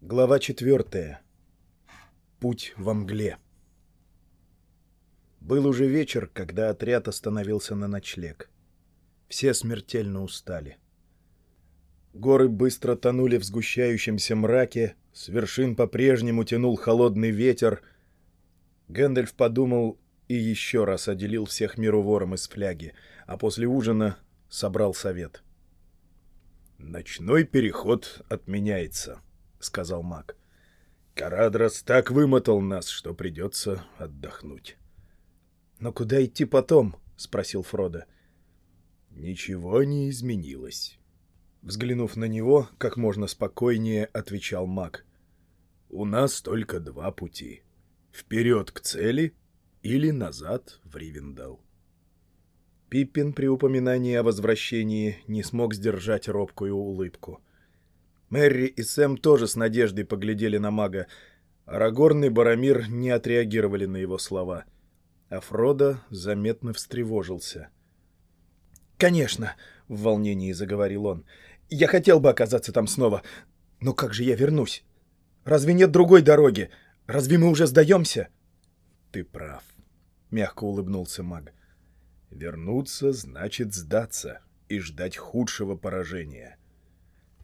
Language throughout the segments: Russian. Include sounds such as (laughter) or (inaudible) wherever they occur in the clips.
Глава четвертая. Путь во мгле. Был уже вечер, когда отряд остановился на ночлег. Все смертельно устали. Горы быстро тонули в сгущающемся мраке, с вершин по-прежнему тянул холодный ветер. Гэндальф подумал и еще раз отделил всех миру вором из фляги, а после ужина собрал совет. «Ночной переход отменяется», — сказал маг. «Карадрас так вымотал нас, что придется отдохнуть». «Но куда идти потом?» — спросил Фродо. «Ничего не изменилось». Взглянув на него, как можно спокойнее отвечал маг. «У нас только два пути. Вперед к цели или назад в Ривендал». Пиппин при упоминании о возвращении не смог сдержать робкую улыбку. Мэри и Сэм тоже с надеждой поглядели на мага. Арагорн и Барамир не отреагировали на его слова. А Фродо заметно встревожился. «Конечно!» — в волнении заговорил он. «Я хотел бы оказаться там снова. Но как же я вернусь? Разве нет другой дороги? Разве мы уже сдаемся?» «Ты прав», — мягко улыбнулся маг. «Вернуться значит сдаться и ждать худшего поражения».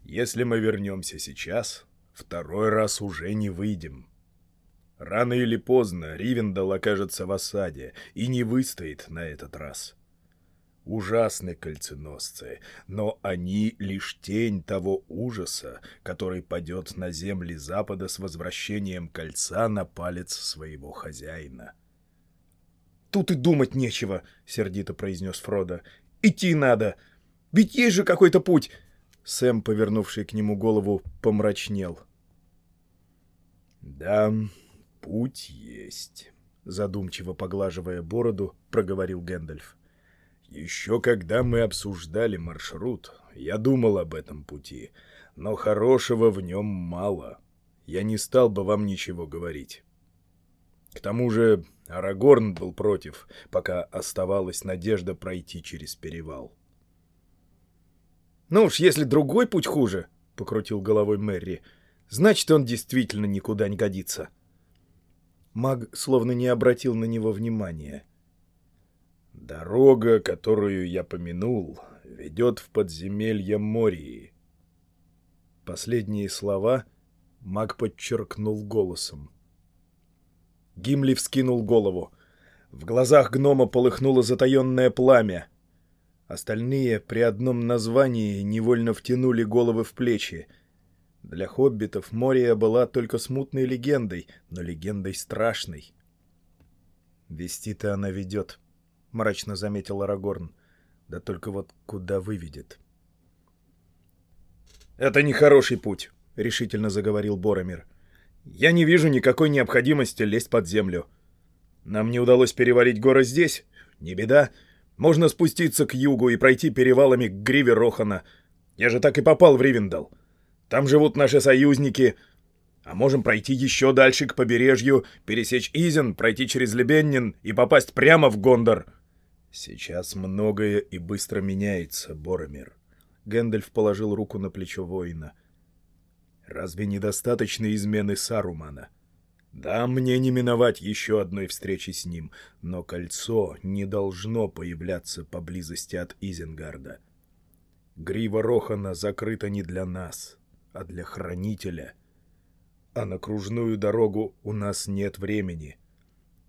Если мы вернемся сейчас, второй раз уже не выйдем. Рано или поздно Ривендал окажется в осаде и не выстоит на этот раз. Ужасны кольценосцы, но они лишь тень того ужаса, который падет на земли Запада с возвращением кольца на палец своего хозяина. «Тут и думать нечего», — сердито произнес Фродо. «Идти надо. Ведь есть же какой-то путь. Сэм, повернувший к нему голову, помрачнел. «Да, путь есть», — задумчиво поглаживая бороду, проговорил Гэндальф. «Еще когда мы обсуждали маршрут, я думал об этом пути, но хорошего в нем мало. Я не стал бы вам ничего говорить. К тому же Арагорн был против, пока оставалась надежда пройти через перевал». «Ну уж, если другой путь хуже», — покрутил головой Мэри, — «значит, он действительно никуда не годится». Маг словно не обратил на него внимания. «Дорога, которую я помянул, ведет в подземелье Мории». Последние слова маг подчеркнул голосом. Гимли вскинул голову. В глазах гнома полыхнуло затаенное пламя — Остальные при одном названии невольно втянули головы в плечи. Для хоббитов Мория была только смутной легендой, но легендой страшной. «Вести-то она ведет», — мрачно заметил Арагорн. «Да только вот куда выведет?» «Это нехороший путь», — решительно заговорил Боромир. «Я не вижу никакой необходимости лезть под землю. Нам не удалось перевалить горы здесь. Не беда. Можно спуститься к югу и пройти перевалами к гриве Рохана. Я же так и попал в Ривендал. Там живут наши союзники. А можем пройти еще дальше к побережью, пересечь Изен, пройти через Лебеннин и попасть прямо в Гондор. Сейчас многое и быстро меняется, Боромир. Гэндальф положил руку на плечо воина. Разве недостаточно измены Сарумана? Да, мне не миновать еще одной встречи с ним, но кольцо не должно появляться поблизости от Изенгарда. Грива Рохана закрыта не для нас, а для Хранителя. А на кружную дорогу у нас нет времени.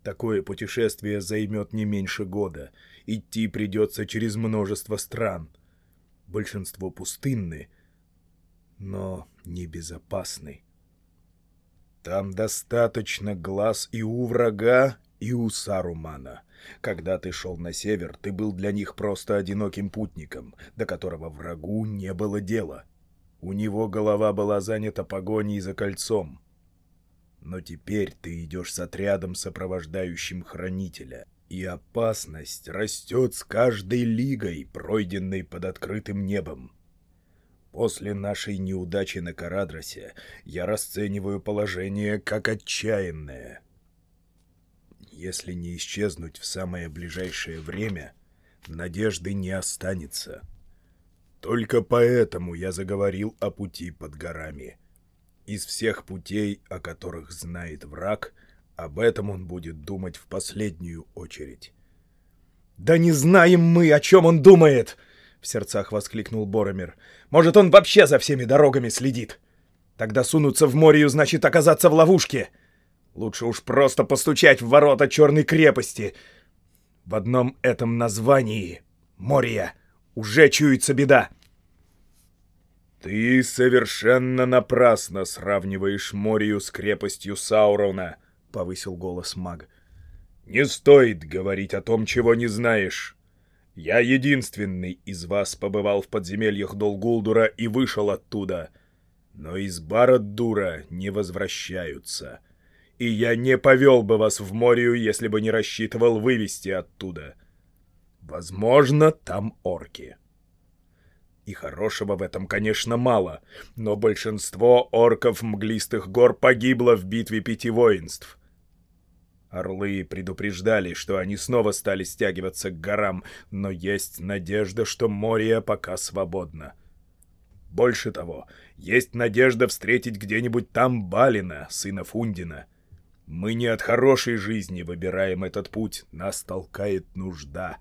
Такое путешествие займет не меньше года. Идти придется через множество стран. Большинство пустынны, но небезопасны. Там достаточно глаз и у врага, и у Сарумана. Когда ты шел на север, ты был для них просто одиноким путником, до которого врагу не было дела. У него голова была занята погоней за кольцом. Но теперь ты идешь с отрядом, сопровождающим хранителя, и опасность растет с каждой лигой, пройденной под открытым небом. После нашей неудачи на Карадросе я расцениваю положение как отчаянное. Если не исчезнуть в самое ближайшее время, надежды не останется. Только поэтому я заговорил о пути под горами. Из всех путей, о которых знает враг, об этом он будет думать в последнюю очередь. «Да не знаем мы, о чем он думает!» — в сердцах воскликнул Боромир. «Может, он вообще за всеми дорогами следит? Тогда сунуться в море значит оказаться в ловушке. Лучше уж просто постучать в ворота Черной крепости. В одном этом названии — Мория — уже чуется беда». «Ты совершенно напрасно сравниваешь Морию с крепостью Саурона», — повысил голос маг. «Не стоит говорить о том, чего не знаешь. Я единственный из вас побывал в подземельях Долгулдура и вышел оттуда. Но из Бараддура не возвращаются. И я не повел бы вас в Морию, если бы не рассчитывал вывести оттуда. Возможно, там орки». И хорошего в этом, конечно, мало, но большинство орков мглистых гор погибло в битве пяти воинств. Орлы предупреждали, что они снова стали стягиваться к горам, но есть надежда, что Мория пока свободна. Больше того, есть надежда встретить где-нибудь там Балина, сына Фундина. Мы не от хорошей жизни выбираем этот путь, нас толкает нужда.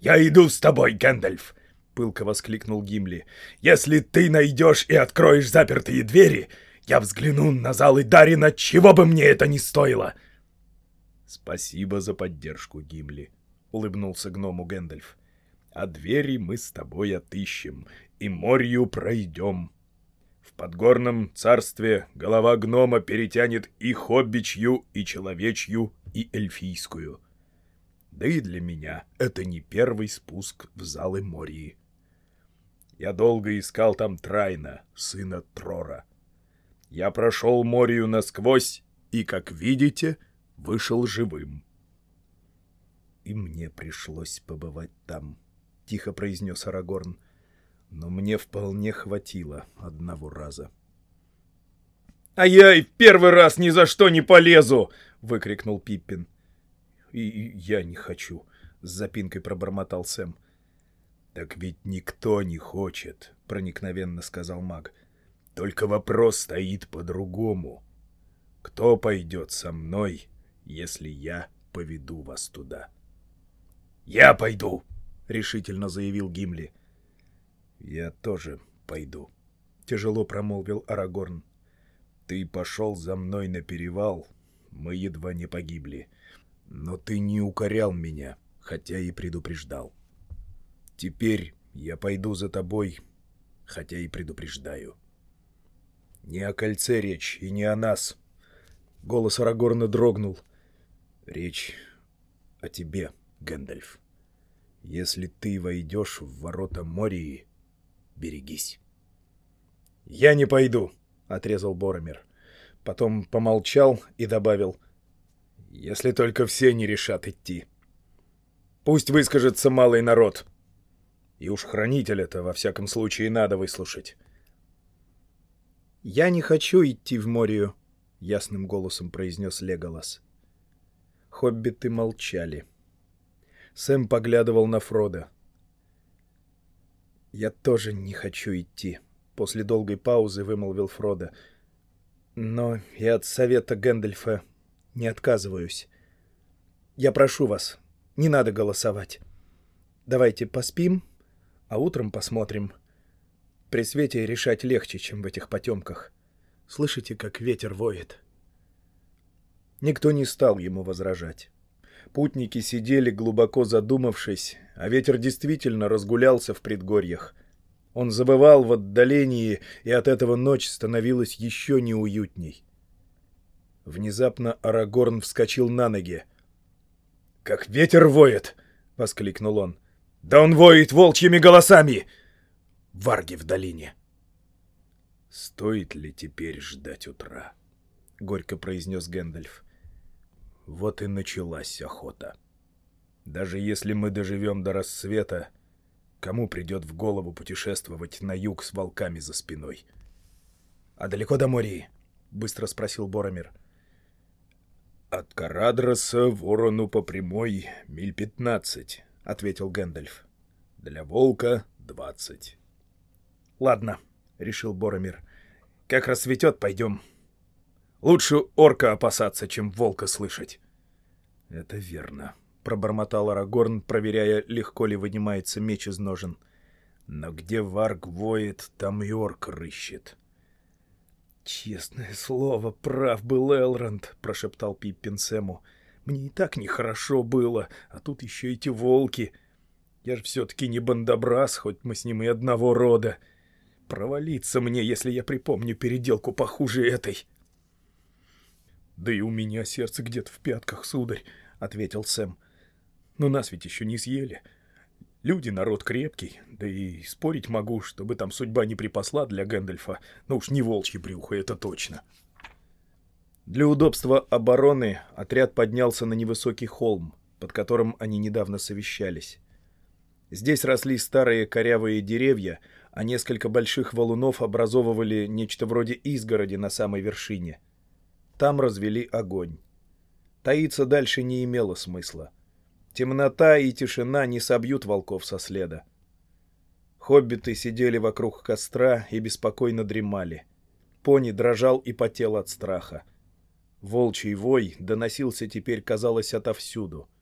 «Я иду с тобой, Гэндальф!» — пылко воскликнул Гимли. «Если ты найдешь и откроешь запертые двери, я взгляну на залы Дарина, чего бы мне это ни стоило!» «Спасибо за поддержку, Гимли», — улыбнулся гному Гэндальф. «А двери мы с тобой отыщем и морью пройдем. В подгорном царстве голова гнома перетянет и хоббичью, и человечью, и эльфийскую». Да и для меня это не первый спуск в залы Мории. Я долго искал там Трайна, сына Трора. Я прошел Морию насквозь и, как видите, вышел живым. «И мне пришлось побывать там», — тихо произнес Арагорн. «Но мне вполне хватило одного раза». «А я и в первый раз ни за что не полезу!» — выкрикнул Пиппин. «И я не хочу», — с запинкой пробормотал Сэм. «Так ведь никто не хочет», — проникновенно сказал маг. «Только вопрос стоит по-другому. Кто пойдет со мной, если я поведу вас туда?» «Я пойду», — решительно заявил Гимли. «Я тоже пойду», — тяжело промолвил Арагорн. «Ты пошел за мной на перевал, мы едва не погибли, но ты не укорял меня, хотя и предупреждал». Теперь я пойду за тобой, хотя и предупреждаю. Не о кольце речь и не о нас. Голос Арагорна дрогнул. Речь о тебе, Гэндальф. Если ты войдешь в ворота Мории, берегись. «Я не пойду», — отрезал Боромер. Потом помолчал и добавил, «если только все не решат идти. Пусть выскажется малый народ». И уж хранителя-то, во всяком случае, надо выслушать. «Я не хочу идти в Морию», — ясным голосом произнес Леголас. Хоббиты молчали. Сэм поглядывал на Фрода. «Я тоже не хочу идти», — после долгой паузы вымолвил Фрода. «Но и от совета Гэндальфа не отказываюсь. Я прошу вас, не надо голосовать. Давайте поспим, а утром посмотрим. При свете решать легче, чем в этих потемках. Слышите, как ветер воет?» Никто не стал ему возражать. Путники сидели, глубоко задумавшись, а ветер действительно разгулялся в предгорьях. Он забывал в отдалении, и от этого ночь становилась еще неуютней. Внезапно Арагорн вскочил на ноги. «Как ветер воет!» — воскликнул он. Да он воет волчьими голосами! Варги в долине. «Стоит ли теперь ждать утра?» — горько произнес Гэндальф. «Вот и началась охота. Даже если мы доживем до рассвета, кому придет в голову путешествовать на юг с волками за спиной?» «А далеко до Мории?» — быстро спросил Боромир. «От Карадроса ворону по прямой миль пятнадцать», — ответил Гэндальф. «Для волка — двадцать». «Ладно», — решил Боромир. Как рассветет, пойдем. Лучше орка опасаться, чем волка слышать. — Это верно, — пробормотал Арагорн, проверяя, легко ли вынимается меч из ножен. — Но где варг воет, там и орк рыщет. — Честное слово, прав был Элронд, — прошептал Пиппин Сэму. — Мне и так нехорошо было, а тут еще эти волки. Я же все-таки не бандобраз, хоть мы с ним и одного рода. Провалиться мне, если я припомню переделку похуже этой. — Да и у меня сердце где-то в пятках, сударь, — ответил Сэм. — Но нас ведь еще не съели. Люди народ крепкий, да и спорить могу, чтобы там судьба не припасла для Гэндальфа, но уж не волчье брюхо, это точно. Для удобства обороны отряд поднялся на невысокий холм, под которым они недавно совещались. Здесь росли старые корявые деревья, а несколько больших валунов образовывали нечто вроде изгороди на самой вершине. Там развели огонь. Таиться дальше не имело смысла. Темнота и тишина не собьют волков со следа. Хоббиты сидели вокруг костра и беспокойно дремали. Пони дрожал и потел от страха. Волчий вой доносился теперь, казалось, отовсюду —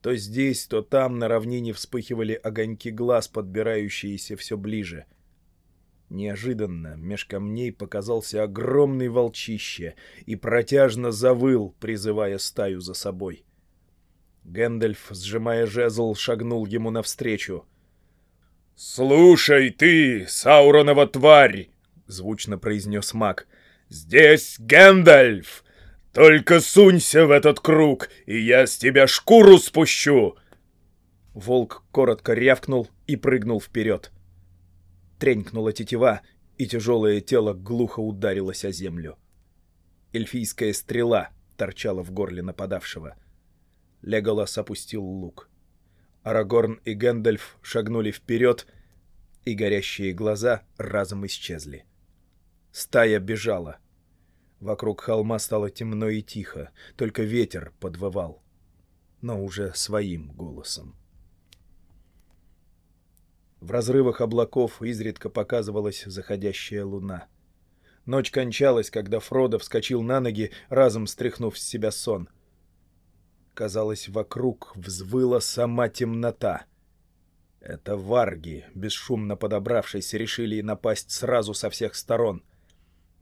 то здесь, то там на равнине вспыхивали огоньки глаз, подбирающиеся все ближе. Неожиданно меж камней показался огромный волчище и протяжно завыл, призывая стаю за собой. Гэндальф, сжимая жезл, шагнул ему навстречу. «Слушай ты, Сауронова тварь!» — звучно произнес маг. «Здесь Гэндальф, только сунься в этот круг, и я с тебя шкуру спущу!» Волк коротко рявкнул и прыгнул вперед. Тренькнула тетива, и тяжелое тело глухо ударилось о землю. Эльфийская стрела торчала в горле нападавшего. Леголас опустил лук. Арагорн и Гэндальф шагнули вперед, и горящие глаза разом исчезли. Стая бежала — Вокруг холма стало темно и тихо, только ветер подвывал, но уже своим голосом. В разрывах облаков изредка показывалась заходящая луна. Ночь кончалась, когда Фродо вскочил на ноги, разом стряхнув с себя сон. Казалось, вокруг взвыла сама темнота. Это варги, бесшумно подобравшись, решили напасть сразу со всех сторон —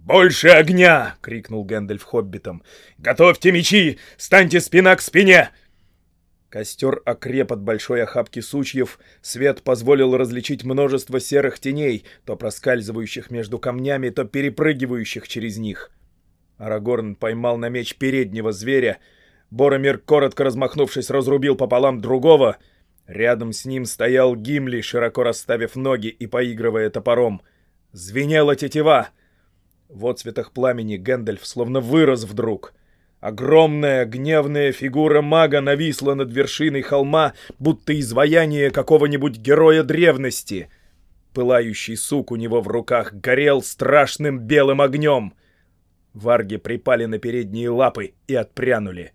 «Больше огня!» — крикнул Гэндальф хоббитам. «Готовьте мечи! Станьте спина к спине!» Костер окреп от большой охапки сучьев, свет позволил различить множество серых теней, то проскальзывающих между камнями, то перепрыгивающих через них. Арагорн поймал на меч переднего зверя, Боромир, коротко размахнувшись, разрубил пополам другого. Рядом с ним стоял Гимли, широко расставив ноги и поигрывая топором. Звенела тетива — в отцветах пламени Гэндальф словно вырос вдруг. Огромная гневная фигура мага нависла над вершиной холма, будто изваяние какого-нибудь героя древности. Пылающий сук у него в руках горел страшным белым огнем. Варги припали на передние лапы и отпрянули.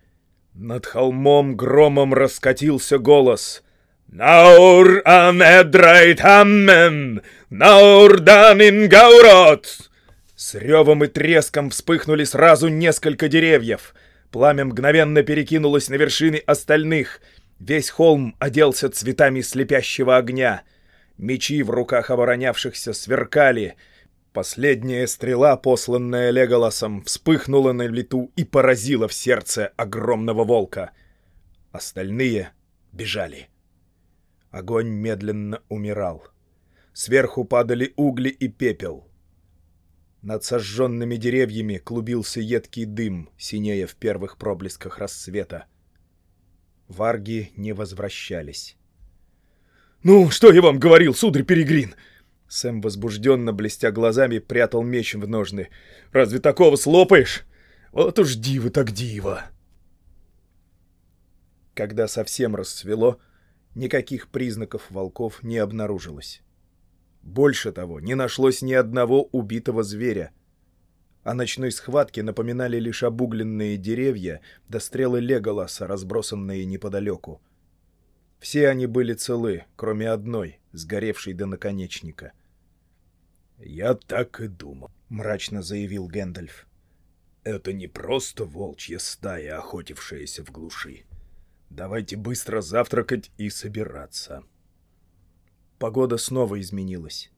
Над холмом громом раскатился голос — «Наур анедрайтаммен! Наур данин гаурот!» С ревом и треском вспыхнули сразу несколько деревьев. Пламя мгновенно перекинулось на вершины остальных. Весь холм оделся цветами слепящего огня. Мечи в руках оборонявшихся сверкали. Последняя стрела, посланная Леголасом, вспыхнула на лету и поразила в сердце огромного волка. Остальные бежали. Огонь медленно умирал. Сверху падали угли и пепел. Над сожженными деревьями клубился едкий дым, синея в первых проблесках рассвета. Варги не возвращались. «Ну, что я вам говорил, сударь Перегрин?» Сэм возбужденно, блестя глазами, прятал меч в ножны. «Разве такого слопаешь? Вот уж диво так диво!» Когда совсем рассвело, никаких признаков волков не обнаружилось. Больше того, не нашлось ни одного убитого зверя. О ночной схватке напоминали лишь обугленные деревья да стрелы Леголаса, разбросанные неподалеку. Все они были целы, кроме одной, сгоревшей до наконечника. «Я так и думал», — мрачно заявил Гэндальф. «Это не просто волчья стая, охотившаяся в глуши. Давайте быстро завтракать и собираться». Погода снова изменилась.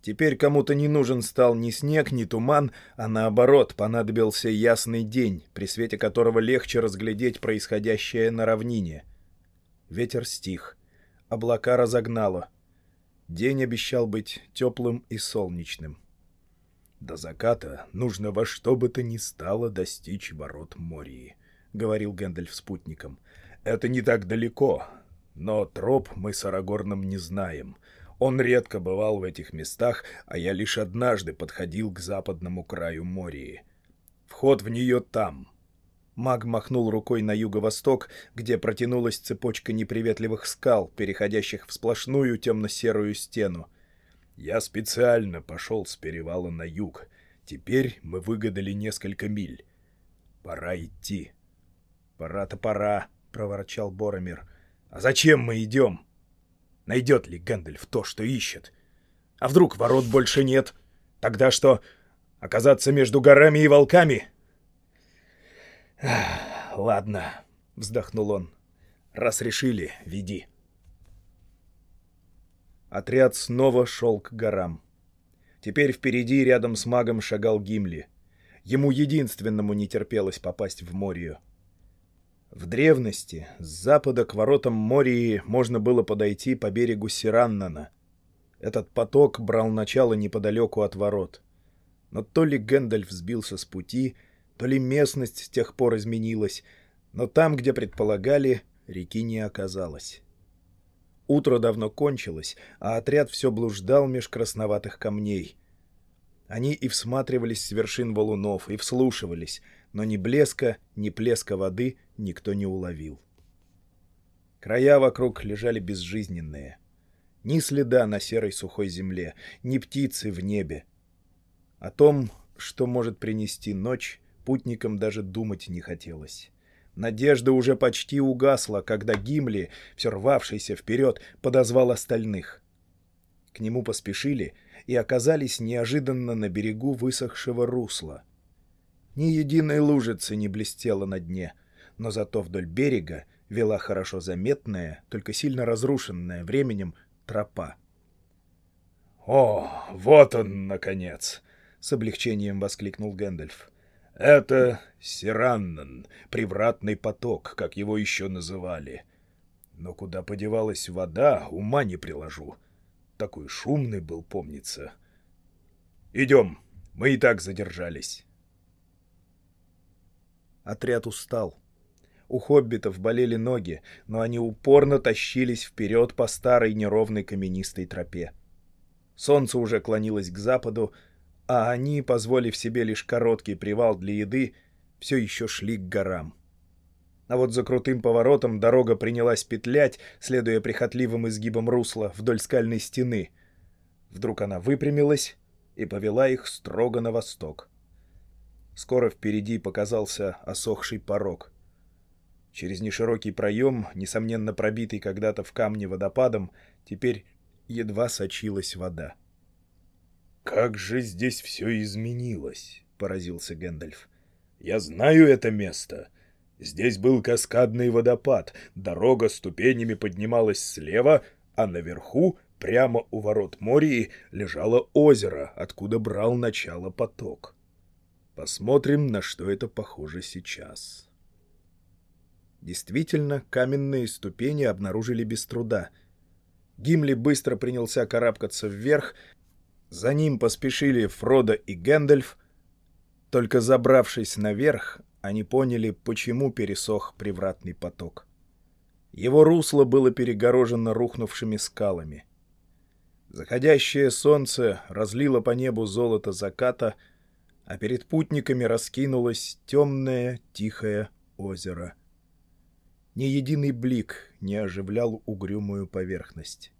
Теперь кому-то не нужен стал ни снег, ни туман, а наоборот, понадобился ясный день, при свете которого легче разглядеть происходящее на равнине. Ветер стих, облака разогнало. День обещал быть теплым и солнечным. «До заката нужно во что бы то ни стало достичь ворот Мории», — говорил Гэндальф спутником. «Это не так далеко, но троп мы с Арагорном не знаем». Он редко бывал в этих местах, а я лишь однажды подходил к западному краю Мории. Вход в нее там. Маг махнул рукой на юго-восток, где протянулась цепочка неприветливых скал, переходящих в сплошную темно-серую стену. Я специально пошел с перевала на юг. Теперь мы выгадали несколько миль. Пора идти. «Пора-то пора», — проворчал Боромир. «А зачем мы идем?» Найдет ли Гэндальф то, что ищет? А вдруг ворот больше нет? Тогда что, оказаться между горами и волками? «Ладно», — вздохнул он. «Раз решили, веди». Отряд снова шел к горам. Теперь впереди, рядом с магом, шагал Гимли. Ему единственному не терпелось попасть в Морию. В древности с запада к воротам Мории можно было подойти по берегу Сираннана. Этот поток брал начало неподалеку от ворот. Но то ли Гэндальф сбился с пути, то ли местность с тех пор изменилась, но там, где предполагали, реки не оказалось. Утро давно кончилось, а отряд все блуждал меж красноватых камней. Они и всматривались с вершин валунов, и вслушивались — но ни блеска, ни плеска воды никто не уловил. Края вокруг лежали безжизненные. Ни следа на серой сухой земле, ни птицы в небе. О том, что может принести ночь, путникам даже думать не хотелось. Надежда уже почти угасла, когда Гимли, все рвавшийся вперед, подозвал остальных. К нему поспешили и оказались неожиданно на берегу высохшего русла — ни единой лужицы не блестела на дне, но зато вдоль берега вела хорошо заметная, только сильно разрушенная временем, тропа. «О, вот он, наконец!» — с облегчением воскликнул Гэндальф. «Это Сираннан, привратный поток, как его еще называли. Но куда подевалась вода, ума не приложу. Такой шумный был, помнится. Идем, мы и так задержались». Отряд устал. У хоббитов болели ноги, но они упорно тащились вперед по старой неровной каменистой тропе. Солнце уже клонилось к западу, а они, позволив себе лишь короткий привал для еды, все еще шли к горам. А вот за крутым поворотом дорога принялась петлять, следуя прихотливым изгибам русла вдоль скальной стены. Вдруг она выпрямилась и повела их строго на восток. Скоро впереди показался осохший порог. Через неширокий проем, несомненно пробитый когда-то в камне водопадом, теперь едва сочилась вода. «Как же здесь все изменилось!» — поразился Гэндальф. «Я знаю это место. Здесь был каскадный водопад, дорога ступенями поднималась слева, а наверху, прямо у ворот Мории, лежало озеро, откуда брал начало поток. Посмотрим, на что это похоже сейчас. Действительно, каменные ступени обнаружили без труда. Гимли быстро принялся карабкаться вверх, за ним поспешили Фродо и Гэндальф. Только забравшись наверх, они поняли, почему пересох привратный поток. Его русло было перегорожено рухнувшими скалами. Заходящее солнце разлило по небу золото заката — а перед путниками раскинулось темное тихое озеро. Ни единый блик не оживлял угрюмую поверхность.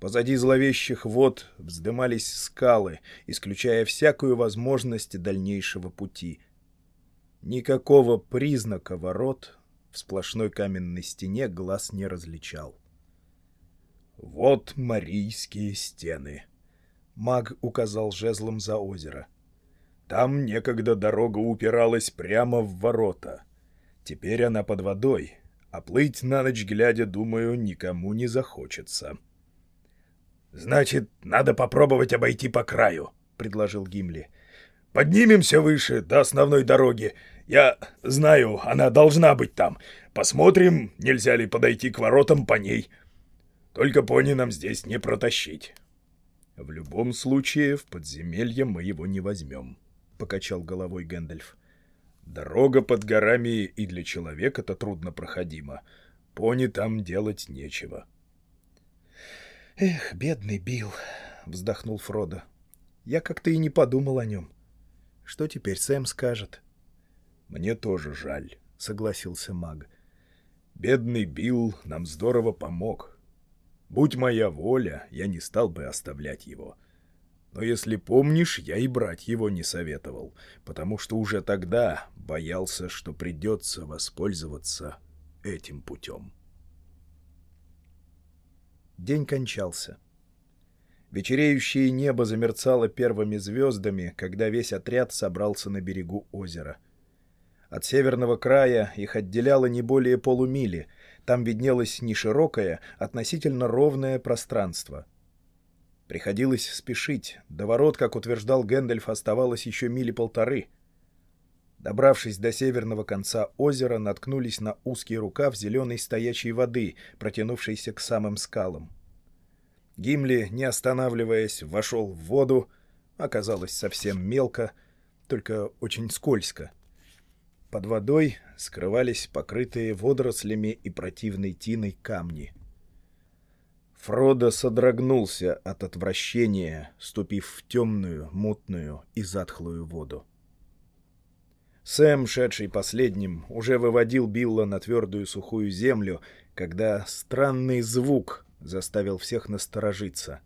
Позади зловещих вод вздымались скалы, исключая всякую возможность дальнейшего пути. Никакого признака ворот в сплошной каменной стене глаз не различал. «Вот марийские стены», Маг указал жезлом за озеро. Там некогда дорога упиралась прямо в ворота. Теперь она под водой, а плыть на ночь глядя, думаю, никому не захочется. «Значит, надо попробовать обойти по краю», — предложил Гимли. «Поднимемся выше, до основной дороги. Я знаю, она должна быть там. Посмотрим, нельзя ли подойти к воротам по ней. Только пони нам здесь не протащить». «В любом случае, в подземелье мы его не возьмем», — покачал головой Гэндальф. «Дорога под горами и для человека-то трудно проходима. Пони там делать нечего». «Эх, бедный Билл!» — вздохнул Фродо. «Я как-то и не подумал о нем. Что теперь Сэм скажет?» «Мне тоже жаль», — согласился маг. «Бедный Билл нам здорово помог. Будь моя воля, я не стал бы оставлять его. Но если помнишь, я и брать его не советовал, потому что уже тогда боялся, что придется воспользоваться этим путем». День кончался. Вечереющее небо замерцало первыми звездами, когда весь отряд собрался на берегу озера. От северного края их отделяло не более полумили, там виднелось неширокое, относительно ровное пространство. Приходилось спешить, до ворот, как утверждал Гэндальф, оставалось еще мили полторы — Добравшись до северного конца озера, наткнулись на узкий рукав зеленой стоячей воды, протянувшейся к самым скалам. Гимли, не останавливаясь, вошел в воду. Оказалось совсем мелко, только очень скользко. Под водой скрывались покрытые водорослями и противной тиной камни. Фродо содрогнулся от отвращения, ступив в темную, мутную и затхлую воду. Сэм, шедший последним, уже выводил Билла на твердую сухую землю, когда странный звук заставил всех насторожиться.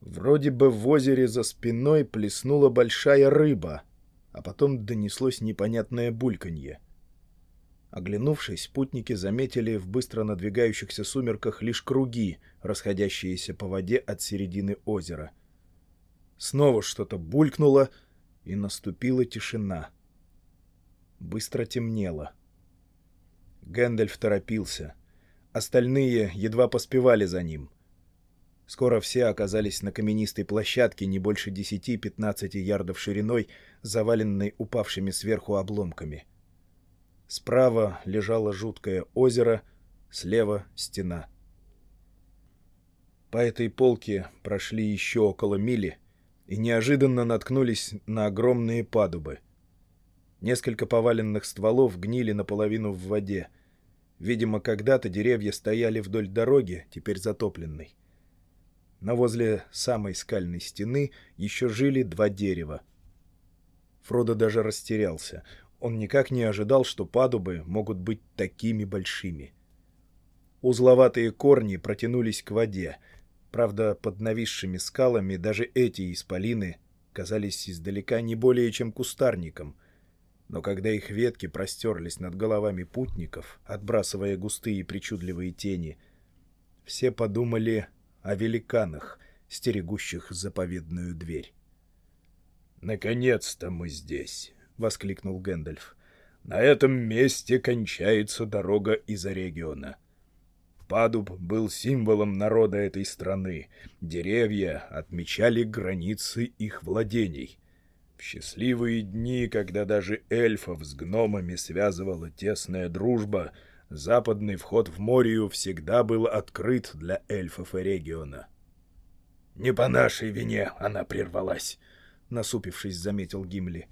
Вроде бы в озере за спиной плеснула большая рыба, а потом донеслось непонятное бульканье. Оглянувшись, путники заметили в быстро надвигающихся сумерках лишь круги, расходящиеся по воде от середины озера. Снова что-то булькнуло, и наступила тишина — Быстро темнело. Гэндальф торопился. Остальные едва поспевали за ним. Скоро все оказались на каменистой площадке не больше 10-15 ярдов шириной, заваленной упавшими сверху обломками. Справа лежало жуткое озеро, слева — стена. По этой полке прошли еще около мили и неожиданно наткнулись на огромные падубы — Несколько поваленных стволов гнили наполовину в воде. Видимо, когда-то деревья стояли вдоль дороги, теперь затопленной. Но возле самой скальной стены еще жили два дерева. Фродо даже растерялся. Он никак не ожидал, что падубы могут быть такими большими. Узловатые корни протянулись к воде. Правда, под нависшими скалами даже эти исполины казались издалека не более чем кустарником — но когда их ветки простерлись над головами путников, отбрасывая густые причудливые тени, все подумали о великанах, стерегущих заповедную дверь. «Наконец-то мы здесь!» — воскликнул Гэндальф. «На этом месте кончается дорога из региона. Падуб был символом народа этой страны. Деревья отмечали границы их владений счастливые дни, когда даже эльфов с гномами связывала тесная дружба, западный вход в Морию всегда был открыт для эльфов и региона. «Не по нашей вине она прервалась», — насупившись, заметил Гимли.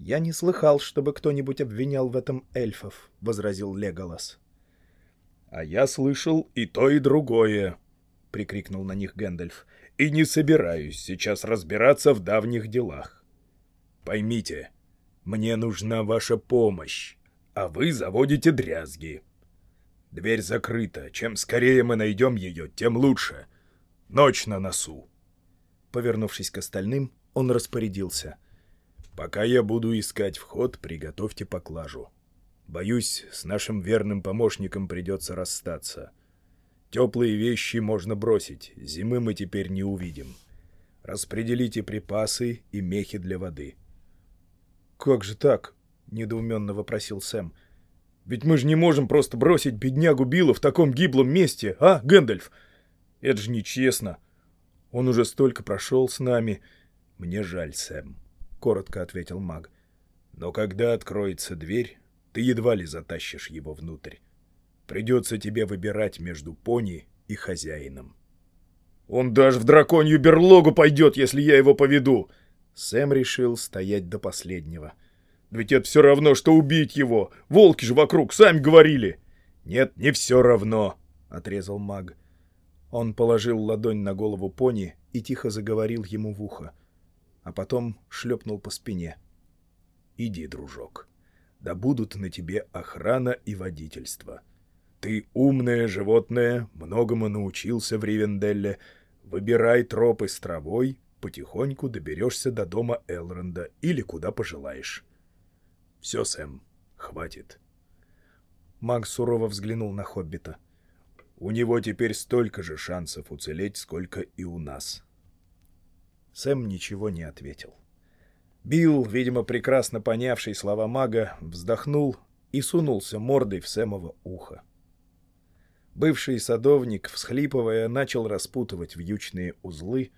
«Я не слыхал, чтобы кто-нибудь обвинял в этом эльфов», — возразил Леголас. «А я слышал и то, и другое», — прикрикнул на них Гэндальф, — «и не собираюсь сейчас разбираться в давних делах. Поймите, мне нужна ваша помощь, а вы заводите дрязги. Дверь закрыта. Чем скорее мы найдем ее, тем лучше. Ночь на носу. Повернувшись к остальным, он распорядился. «Пока я буду искать вход, приготовьте поклажу. Боюсь, с нашим верным помощником придется расстаться. Теплые вещи можно бросить, зимы мы теперь не увидим. Распределите припасы и мехи для воды. «Как же так?» — недоуменно вопросил Сэм. «Ведь мы же не можем просто бросить беднягу Билла в таком гиблом месте, а, Гэндальф? Это же нечестно. Он уже столько прошел с нами». «Мне жаль, Сэм», — коротко ответил маг. «Но когда откроется дверь, ты едва ли затащишь его внутрь. Придется тебе выбирать между пони и хозяином». «Он даже в драконью берлогу пойдет, если я его поведу!» Сэм решил стоять до последнего. «Ведь это все равно, что убить его! Волки же вокруг, сами говорили!» «Нет, не все равно!» — отрезал маг. Он положил ладонь на голову пони и тихо заговорил ему в ухо, а потом шлепнул по спине. «Иди, дружок, да будут на тебе охрана и водительство. Ты умное животное, многому научился в Ривенделле. Выбирай тропы с травой, потихоньку доберешься до дома Элронда или куда пожелаешь. Все, Сэм, хватит. Маг сурово взглянул на Хоббита. У него теперь столько же шансов уцелеть, сколько и у нас. Сэм ничего не ответил. Билл, видимо, прекрасно понявший слова мага, вздохнул и сунулся мордой в Сэмово ухо. Бывший садовник, всхлипывая, начал распутывать вьючные узлы,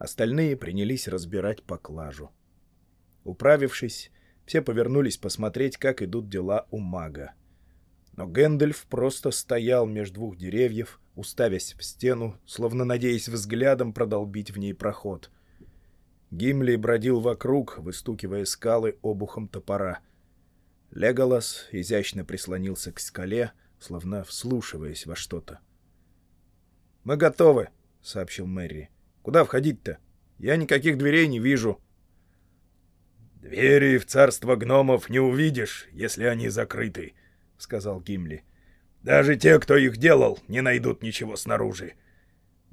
Остальные принялись разбирать поклажу. Управившись, все повернулись посмотреть, как идут дела у мага. Но Гэндальф просто стоял между двух деревьев, уставясь в стену, словно надеясь взглядом продолбить в ней проход. Гимли бродил вокруг, выстукивая скалы обухом топора. Леголас изящно прислонился к скале, словно вслушиваясь во что-то. «Мы готовы», — сообщил Мэри. Куда входить-то? Я никаких дверей не вижу. «Двери в царство гномов не увидишь, если они закрыты», — сказал Гимли. «Даже те, кто их делал, не найдут ничего снаружи.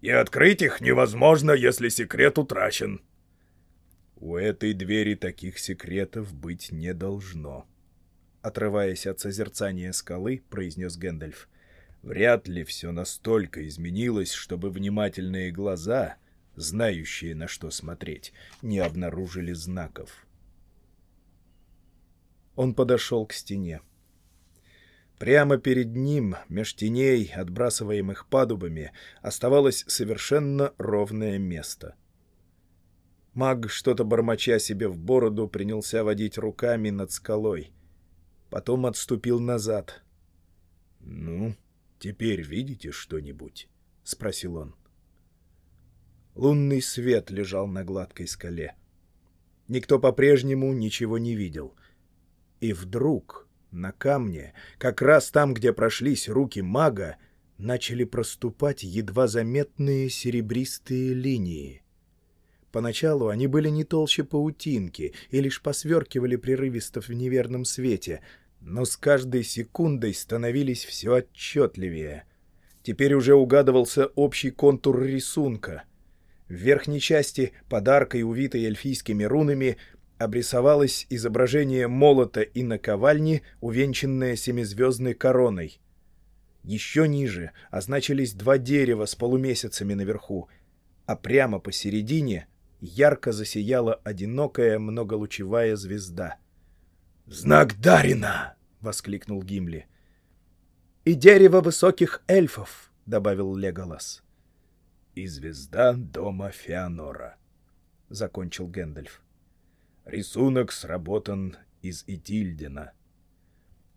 И открыть их невозможно, если секрет утрачен». «У этой двери таких секретов быть не должно», — отрываясь от созерцания скалы, произнес Гэндальф. «Вряд ли все настолько изменилось, чтобы внимательные глаза знающие, на что смотреть, не обнаружили знаков. Он подошел к стене. Прямо перед ним, меж теней, отбрасываемых падубами, оставалось совершенно ровное место. Маг, что-то бормоча себе в бороду, принялся водить руками над скалой. Потом отступил назад. — Ну, теперь видите что-нибудь? — спросил он. — Лунный свет лежал на гладкой скале. Никто по-прежнему ничего не видел. И вдруг на камне, как раз там, где прошлись руки мага, начали проступать едва заметные серебристые линии. Поначалу они были не толще паутинки и лишь посверкивали прерывисто в неверном свете, но с каждой секундой становились все отчетливее. Теперь уже угадывался общий контур рисунка — в верхней части, подаркой, увитой эльфийскими рунами, обрисовалось изображение молота и наковальни, увенчанное семизвездной короной. Еще ниже означились два дерева с полумесяцами наверху, а прямо посередине ярко засияла одинокая многолучевая звезда. «Знак Дарина!» — воскликнул Гимли. «И дерево высоких эльфов!» — добавил Леголас и звезда дома Феонора», — закончил Гэндальф. «Рисунок сработан из Итильдина.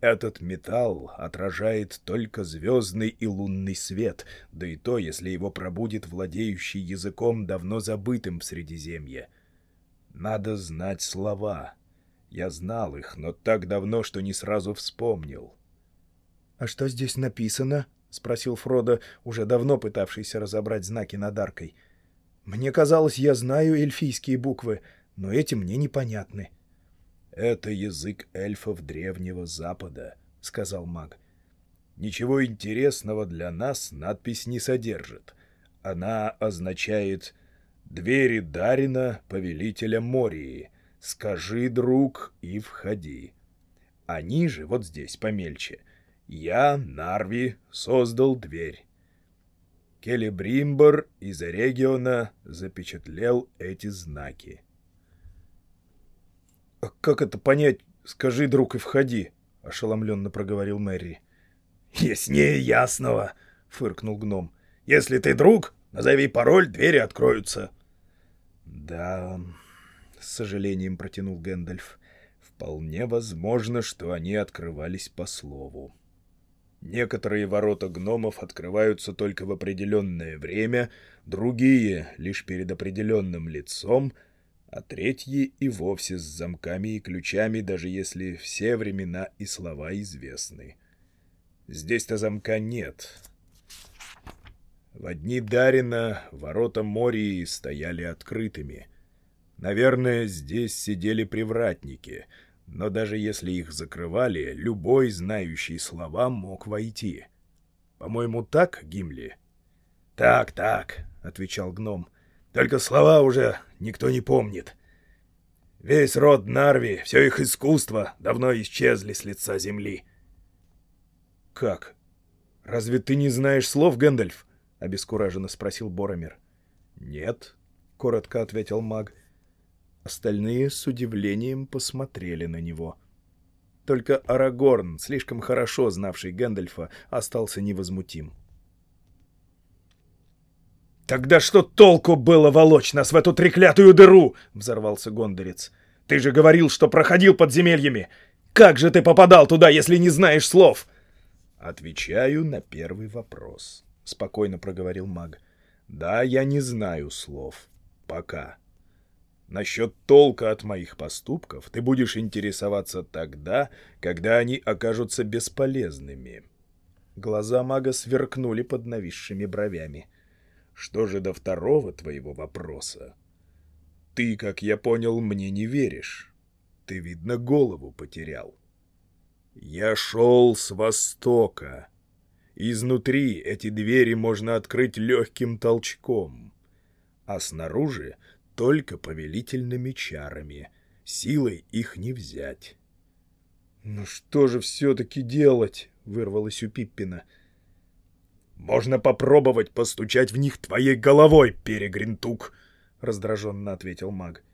Этот металл отражает только звездный и лунный свет, да и то, если его пробудет владеющий языком, давно забытым в Средиземье. Надо знать слова. Я знал их, но так давно, что не сразу вспомнил». «А что здесь написано?» — спросил Фродо, уже давно пытавшийся разобрать знаки над аркой. «Мне казалось, я знаю эльфийские буквы, но эти мне непонятны». «Это язык эльфов Древнего Запада», — сказал маг. «Ничего интересного для нас надпись не содержит. Она означает «Двери Дарина, повелителя Мории. Скажи, друг, и входи». А ниже, вот здесь, помельче — я, Нарви, создал дверь. Келебримбор из региона запечатлел эти знаки. — Как это понять? Скажи, друг, и входи, — ошеломленно проговорил Мэри. — Яснее ясного, — фыркнул гном. — Если ты друг, назови пароль, двери откроются. — Да, — с сожалением протянул Гэндальф. — Вполне возможно, что они открывались по слову. Некоторые ворота гномов открываются только в определенное время, другие — лишь перед определенным лицом, а третьи и вовсе с замками и ключами, даже если все времена и слова известны. Здесь-то замка нет. В одни Дарина ворота Мории стояли открытыми. Наверное, здесь сидели привратники — но даже если их закрывали, любой, знающий слова, мог войти. По-моему, так, Гимли? — Так, так, — отвечал гном. — Только слова уже никто не помнит. Весь род Нарви, все их искусство давно исчезли с лица земли. — Как? Разве ты не знаешь слов, Гэндальф? — обескураженно спросил Боромир. — Нет, — коротко ответил маг. Остальные с удивлением посмотрели на него. Только Арагорн, слишком хорошо знавший Гэндальфа, остался невозмутим. «Тогда что толку было волочь нас в эту треклятую дыру?» — взорвался Гондорец. «Ты же говорил, что проходил подземельями! Как же ты попадал туда, если не знаешь слов?» «Отвечаю на первый вопрос», — спокойно проговорил маг. «Да, я не знаю слов. Пока. Насчет толка от моих поступков ты будешь интересоваться тогда, когда они окажутся бесполезными. Глаза мага сверкнули под нависшими бровями. Что же до второго твоего вопроса? Ты, как я понял, мне не веришь. Ты, видно, голову потерял. Я шел с востока. Изнутри эти двери можно открыть легким толчком, а снаружи только повелительными чарами. Силой их не взять. «Ну что же все-таки делать?» — вырвалось у Пиппина. «Можно попробовать постучать в них твоей головой, перегринтук!» — раздраженно ответил маг.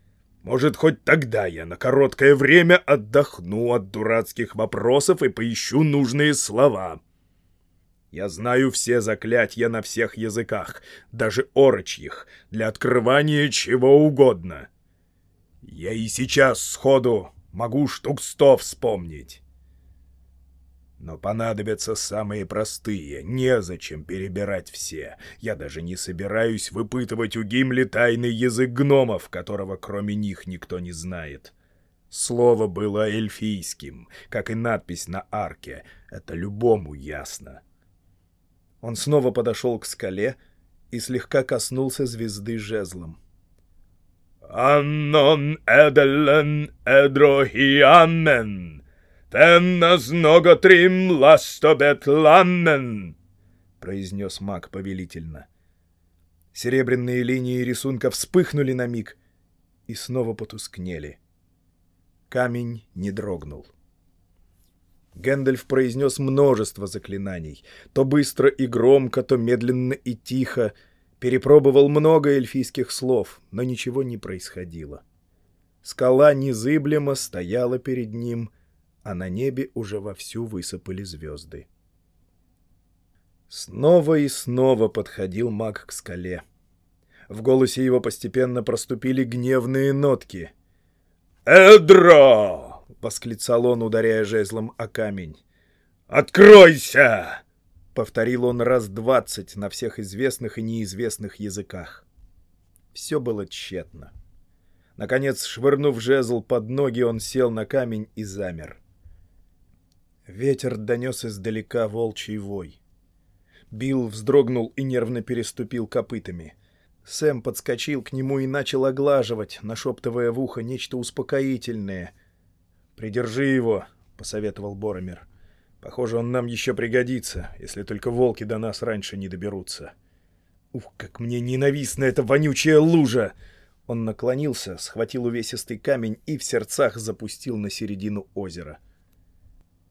«Может, хоть тогда я на короткое время отдохну от дурацких вопросов и поищу нужные слова». Я знаю все заклятия на всех языках, даже орочьих, для открывания чего угодно. Я и сейчас сходу могу штук сто вспомнить. Но понадобятся самые простые, незачем перебирать все. Я даже не собираюсь выпытывать у Гимли тайный язык гномов, которого кроме них никто не знает. Слово было эльфийским, как и надпись на арке, это любому ясно. Он снова подошел к скале и слегка коснулся звезды жезлом. «Аннон эделен эдрохианмен, теннас ноготрим ластобетланмен», — произнес маг повелительно. Серебряные линии рисунка вспыхнули на миг и снова потускнели. Камень не дрогнул. Гэндальф произнес множество заклинаний, то быстро и громко, то медленно и тихо, перепробовал много эльфийских слов, но ничего не происходило. Скала незыблемо стояла перед ним, а на небе уже вовсю высыпали звезды. Снова и снова подходил маг к скале. В голосе его постепенно проступили гневные нотки. «Эдро!» — восклицал он, ударяя жезлом о камень. «Откройся!» — повторил он раз двадцать на всех известных и неизвестных языках. Все было тщетно. Наконец, швырнув жезл под ноги, он сел на камень и замер. Ветер донес издалека волчий вой. Билл вздрогнул и нервно переступил копытами. Сэм подскочил к нему и начал оглаживать, нашептывая в ухо нечто успокоительное — «Придержи его», — посоветовал Боромер. «Похоже, он нам еще пригодится, если только волки до нас раньше не доберутся». «Ух, как мне ненавистна эта вонючая лужа!» Он наклонился, схватил увесистый камень и в сердцах запустил на середину озера.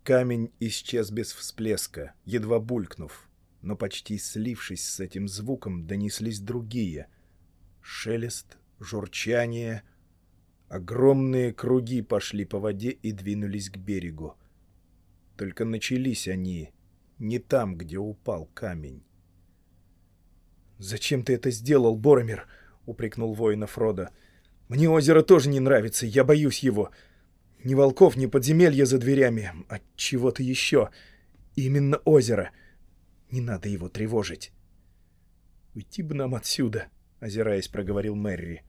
Камень исчез без всплеска, едва булькнув. но почти слившись с этим звуком, донеслись другие. Шелест, журчание. Огромные круги пошли по воде и двинулись к берегу. Только начались они не там, где упал камень. «Зачем ты это сделал, Боромир?» — упрекнул воина Фрода. «Мне озеро тоже не нравится, я боюсь его. Ни волков, ни подземелья за дверями, а чего-то еще. Именно озеро. Не надо его тревожить». «Уйти бы нам отсюда», — озираясь, проговорил Мерри.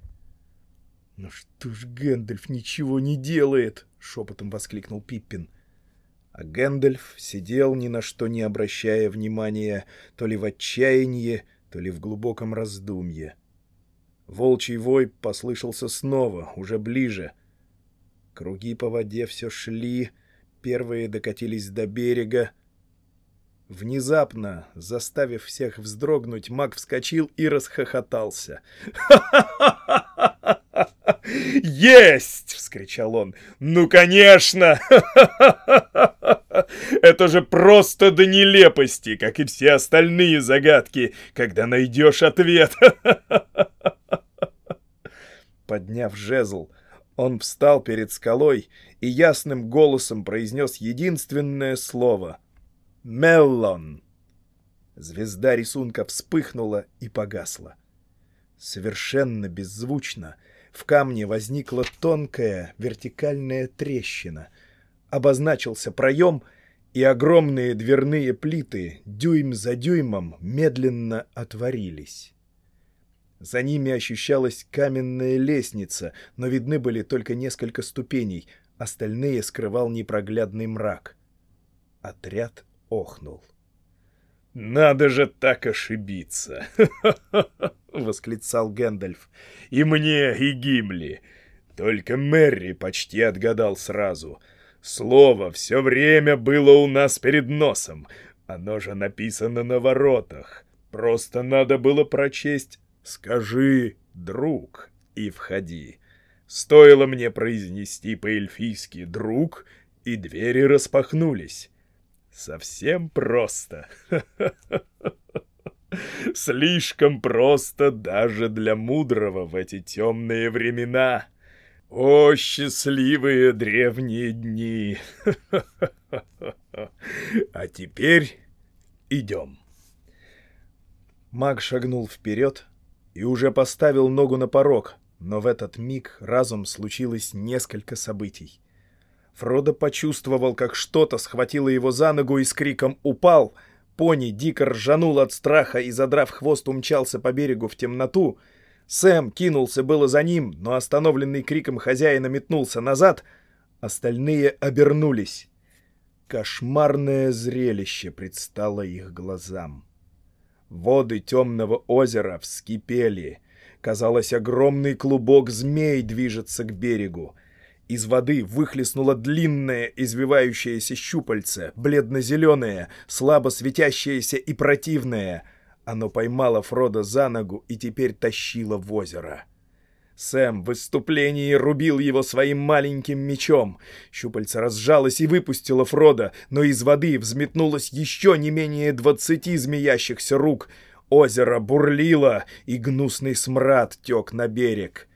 «Ну что ж Гэндальф ничего не делает?» — шепотом воскликнул Пиппин. А Гэндальф сидел ни на что не обращая внимания, то ли в отчаянии, то ли в глубоком раздумье. Волчий вой послышался снова, уже ближе. Круги по воде все шли, первые докатились до берега. Внезапно, заставив всех вздрогнуть, маг вскочил и расхохотался. (laughs) «Есть!» — вскричал он. «Ну, конечно! (laughs) Это же просто до нелепости, как и все остальные загадки, когда найдешь ответ!» (laughs) Подняв жезл, он встал перед скалой и ясным голосом произнес единственное слово — «Меллон». Звезда рисунка вспыхнула и погасла. Совершенно беззвучно в камне возникла тонкая вертикальная трещина. Обозначился проем, и огромные дверные плиты дюйм за дюймом медленно отворились. За ними ощущалась каменная лестница, но видны были только несколько ступеней, остальные скрывал непроглядный мрак. Отряд охнул. «Надо же так ошибиться!» (laughs) — восклицал Гэндальф. «И мне, и Гимли. Только Мэри почти отгадал сразу. Слово все время было у нас перед носом. Оно же написано на воротах. Просто надо было прочесть «Скажи, друг, и входи». Стоило мне произнести по-эльфийски «друг», и двери распахнулись. Совсем просто. (laughs) Слишком просто даже для мудрого в эти темные времена. О, счастливые древние дни! (laughs) А теперь идем. Маг шагнул вперед и уже поставил ногу на порог, но в этот миг разом случилось несколько событий. Фродо почувствовал, как что-то схватило его за ногу и с криком «Упал!». Пони дико ржанул от страха и, задрав хвост, умчался по берегу в темноту. Сэм кинулся было за ним, но остановленный криком хозяина метнулся назад. Остальные обернулись. Кошмарное зрелище предстало их глазам. Воды темного озера вскипели. Казалось, огромный клубок змей движется к берегу. Из воды выхлестнуло длинное извивающееся щупальце, бледно-зеленое, слабо светящееся и противное. Оно поймало Фрода за ногу и теперь тащило в озеро. Сэм в выступлении рубил его своим маленьким мечом. Щупальце разжалось и выпустило Фрода, но из воды взметнулось еще не менее двадцати змеящихся рук. Озеро бурлило, и гнусный смрад тек на берег.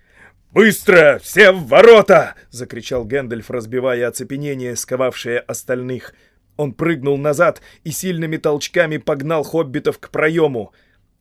«Быстро! Все в ворота!» — закричал Гэндальф, разбивая оцепенение, сковавшее остальных. Он прыгнул назад и сильными толчками погнал хоббитов к проему.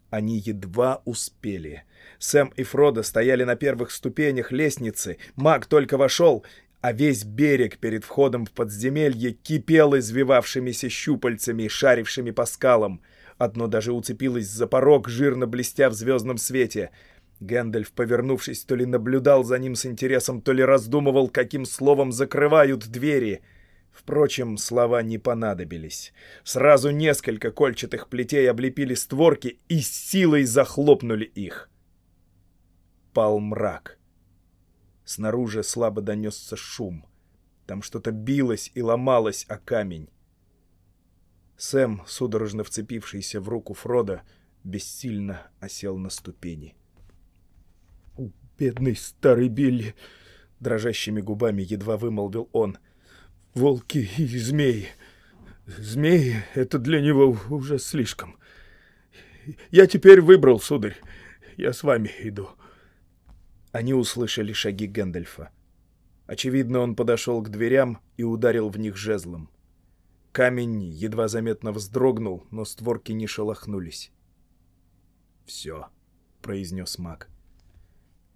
Они едва успели. Сэм и Фродо стояли на первых ступенях лестницы, маг только вошел, а весь берег перед входом в подземелье кипел извивавшимися щупальцами, шарившими по скалам. Одно даже уцепилось за порог, жирно блестя в звездном свете — Гэндальф, повернувшись, то ли наблюдал за ним с интересом, то ли раздумывал, каким словом закрывают двери. Впрочем, слова не понадобились. Сразу несколько кольчатых плетей облепили створки и с силой захлопнули их. Пал мрак. Снаружи слабо донесся шум. Там что-то билось и ломалось о камень. Сэм, судорожно вцепившийся в руку Фрода, бессильно осел на ступени. «Бедный старый Билли!» — дрожащими губами едва вымолвил он. «Волки и змеи! Змеи — это для него уже слишком. Я теперь выбрал, сударь. Я с вами иду. Они услышали шаги Гэндальфа. Очевидно, он подошел к дверям и ударил в них жезлом. Камень едва заметно вздрогнул, но створки не шелохнулись. «Все», — произнес маг.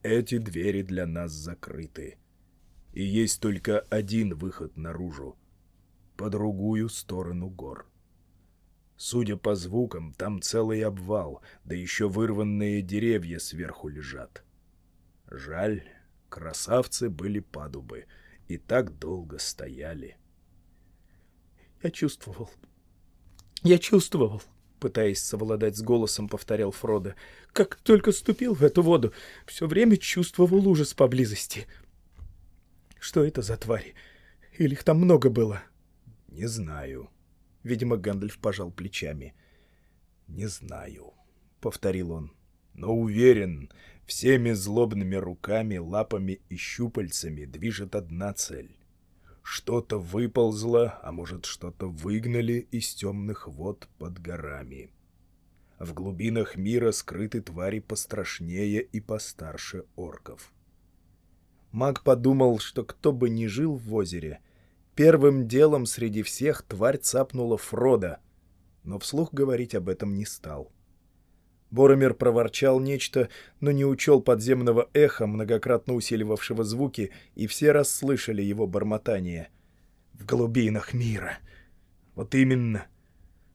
«Эти двери для нас закрыты. И есть только один выход наружу. По другую сторону гор. Судя по звукам, там целый обвал, да еще вырванные деревья сверху лежат. Жаль, красавцы были падубы и так долго стояли». «Я чувствовал. Я чувствовал», пытаясь совладать с голосом, повторял Фродо. «Как только ступил в эту воду, все время чувствовал ужас поблизости. Что это за твари? Или их там много было?» «Не знаю». Видимо, Гэндальф пожал плечами. «Не знаю», — повторил он. «Но уверен, всеми злобными руками, лапами и щупальцами движет одна цель что-то выползло, а может, что-то выгнали из темных вод под горами. В глубинах мира скрыты твари пострашнее и постарше орков. Маг подумал, что кто бы ни жил в озере, первым делом среди всех тварь цапнула Фрода, но вслух говорить об этом не стал. — Боромер проворчал нечто, но не учел подземного эха, многократно усиливавшего звуки, и все расслышали его бормотание. «В глубинах мира!» «Вот именно!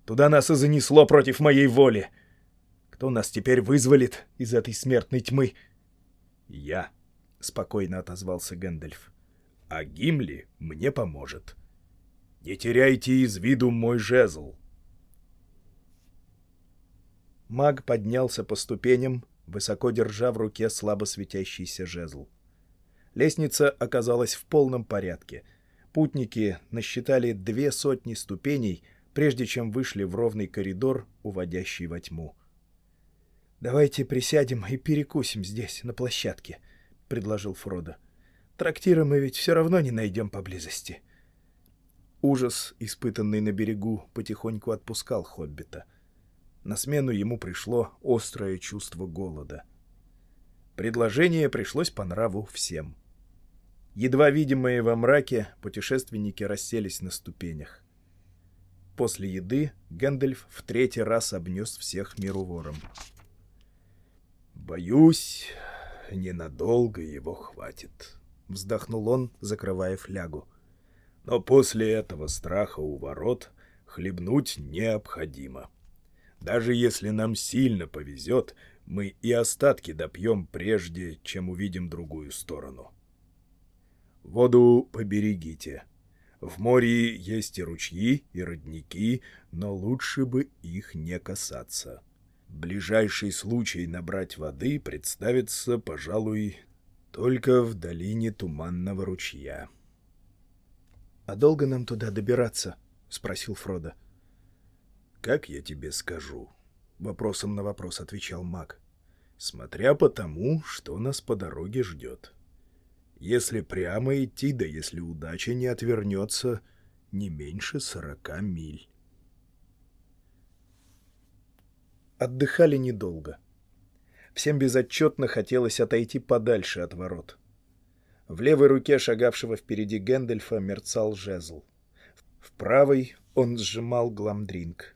Туда нас и занесло против моей воли! Кто нас теперь вызволит из этой смертной тьмы?» «Я», — спокойно отозвался Гэндальф. «А Гимли мне поможет. Не теряйте из виду мой жезл». Маг поднялся по ступеням, высоко держа в руке слабо светящийся жезл. Лестница оказалась в полном порядке. Путники насчитали две сотни ступеней, прежде чем вышли в ровный коридор, уводящий во тьму. «Давайте присядем и перекусим здесь, на площадке», — предложил Фродо. «Трактира мы ведь все равно не найдем поблизости». Ужас, испытанный на берегу, потихоньку отпускал Хоббита — на смену ему пришло острое чувство голода. Предложение пришлось по нраву всем. Едва видимые во мраке, путешественники расселись на ступенях. После еды Гэндальф в третий раз обнес всех миру вором. «Боюсь, ненадолго его хватит», — вздохнул он, закрывая флягу. «Но после этого страха у ворот хлебнуть необходимо». Даже если нам сильно повезет, мы и остатки допьем прежде, чем увидим другую сторону. Воду поберегите. В море есть и ручьи, и родники, но лучше бы их не касаться. Ближайший случай набрать воды представится, пожалуй, только в долине Туманного ручья. — А долго нам туда добираться? — спросил Фродо. — «Как я тебе скажу?» — вопросом на вопрос отвечал маг. «Смотря по тому, что нас по дороге ждет. Если прямо идти, да если удача не отвернется, не меньше сорока миль». Отдыхали недолго. Всем безотчетно хотелось отойти подальше от ворот. В левой руке шагавшего впереди Гэндальфа мерцал жезл. В правой он сжимал гламдринг.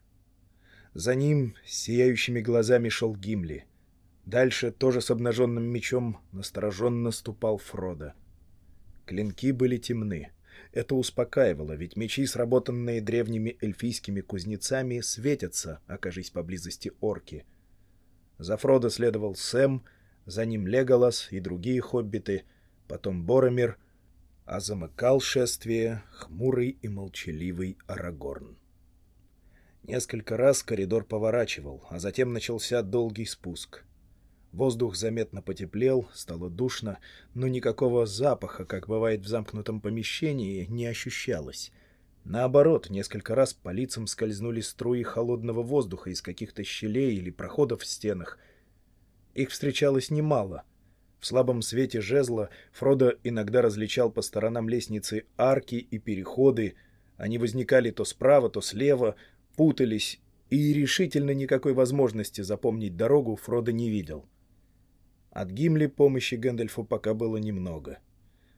За ним сияющими глазами шел Гимли. Дальше, тоже с обнаженным мечом, настороженно ступал Фродо. Клинки были темны. Это успокаивало, ведь мечи, сработанные древними эльфийскими кузнецами, светятся, окажись поблизости орки. За Фродо следовал Сэм, за ним Леголас и другие хоббиты, потом Боромир, а замыкал шествие хмурый и молчаливый Арагорн. Несколько раз коридор поворачивал, а затем начался долгий спуск. Воздух заметно потеплел, стало душно, но никакого запаха, как бывает в замкнутом помещении, не ощущалось. Наоборот, несколько раз по лицам скользнули струи холодного воздуха из каких-то щелей или проходов в стенах. Их встречалось немало. В слабом свете жезла Фродо иногда различал по сторонам лестницы арки и переходы. Они возникали то справа, то слева, путались и решительно никакой возможности запомнить дорогу Фродо не видел. От Гимли помощи Гэндальфу пока было немного.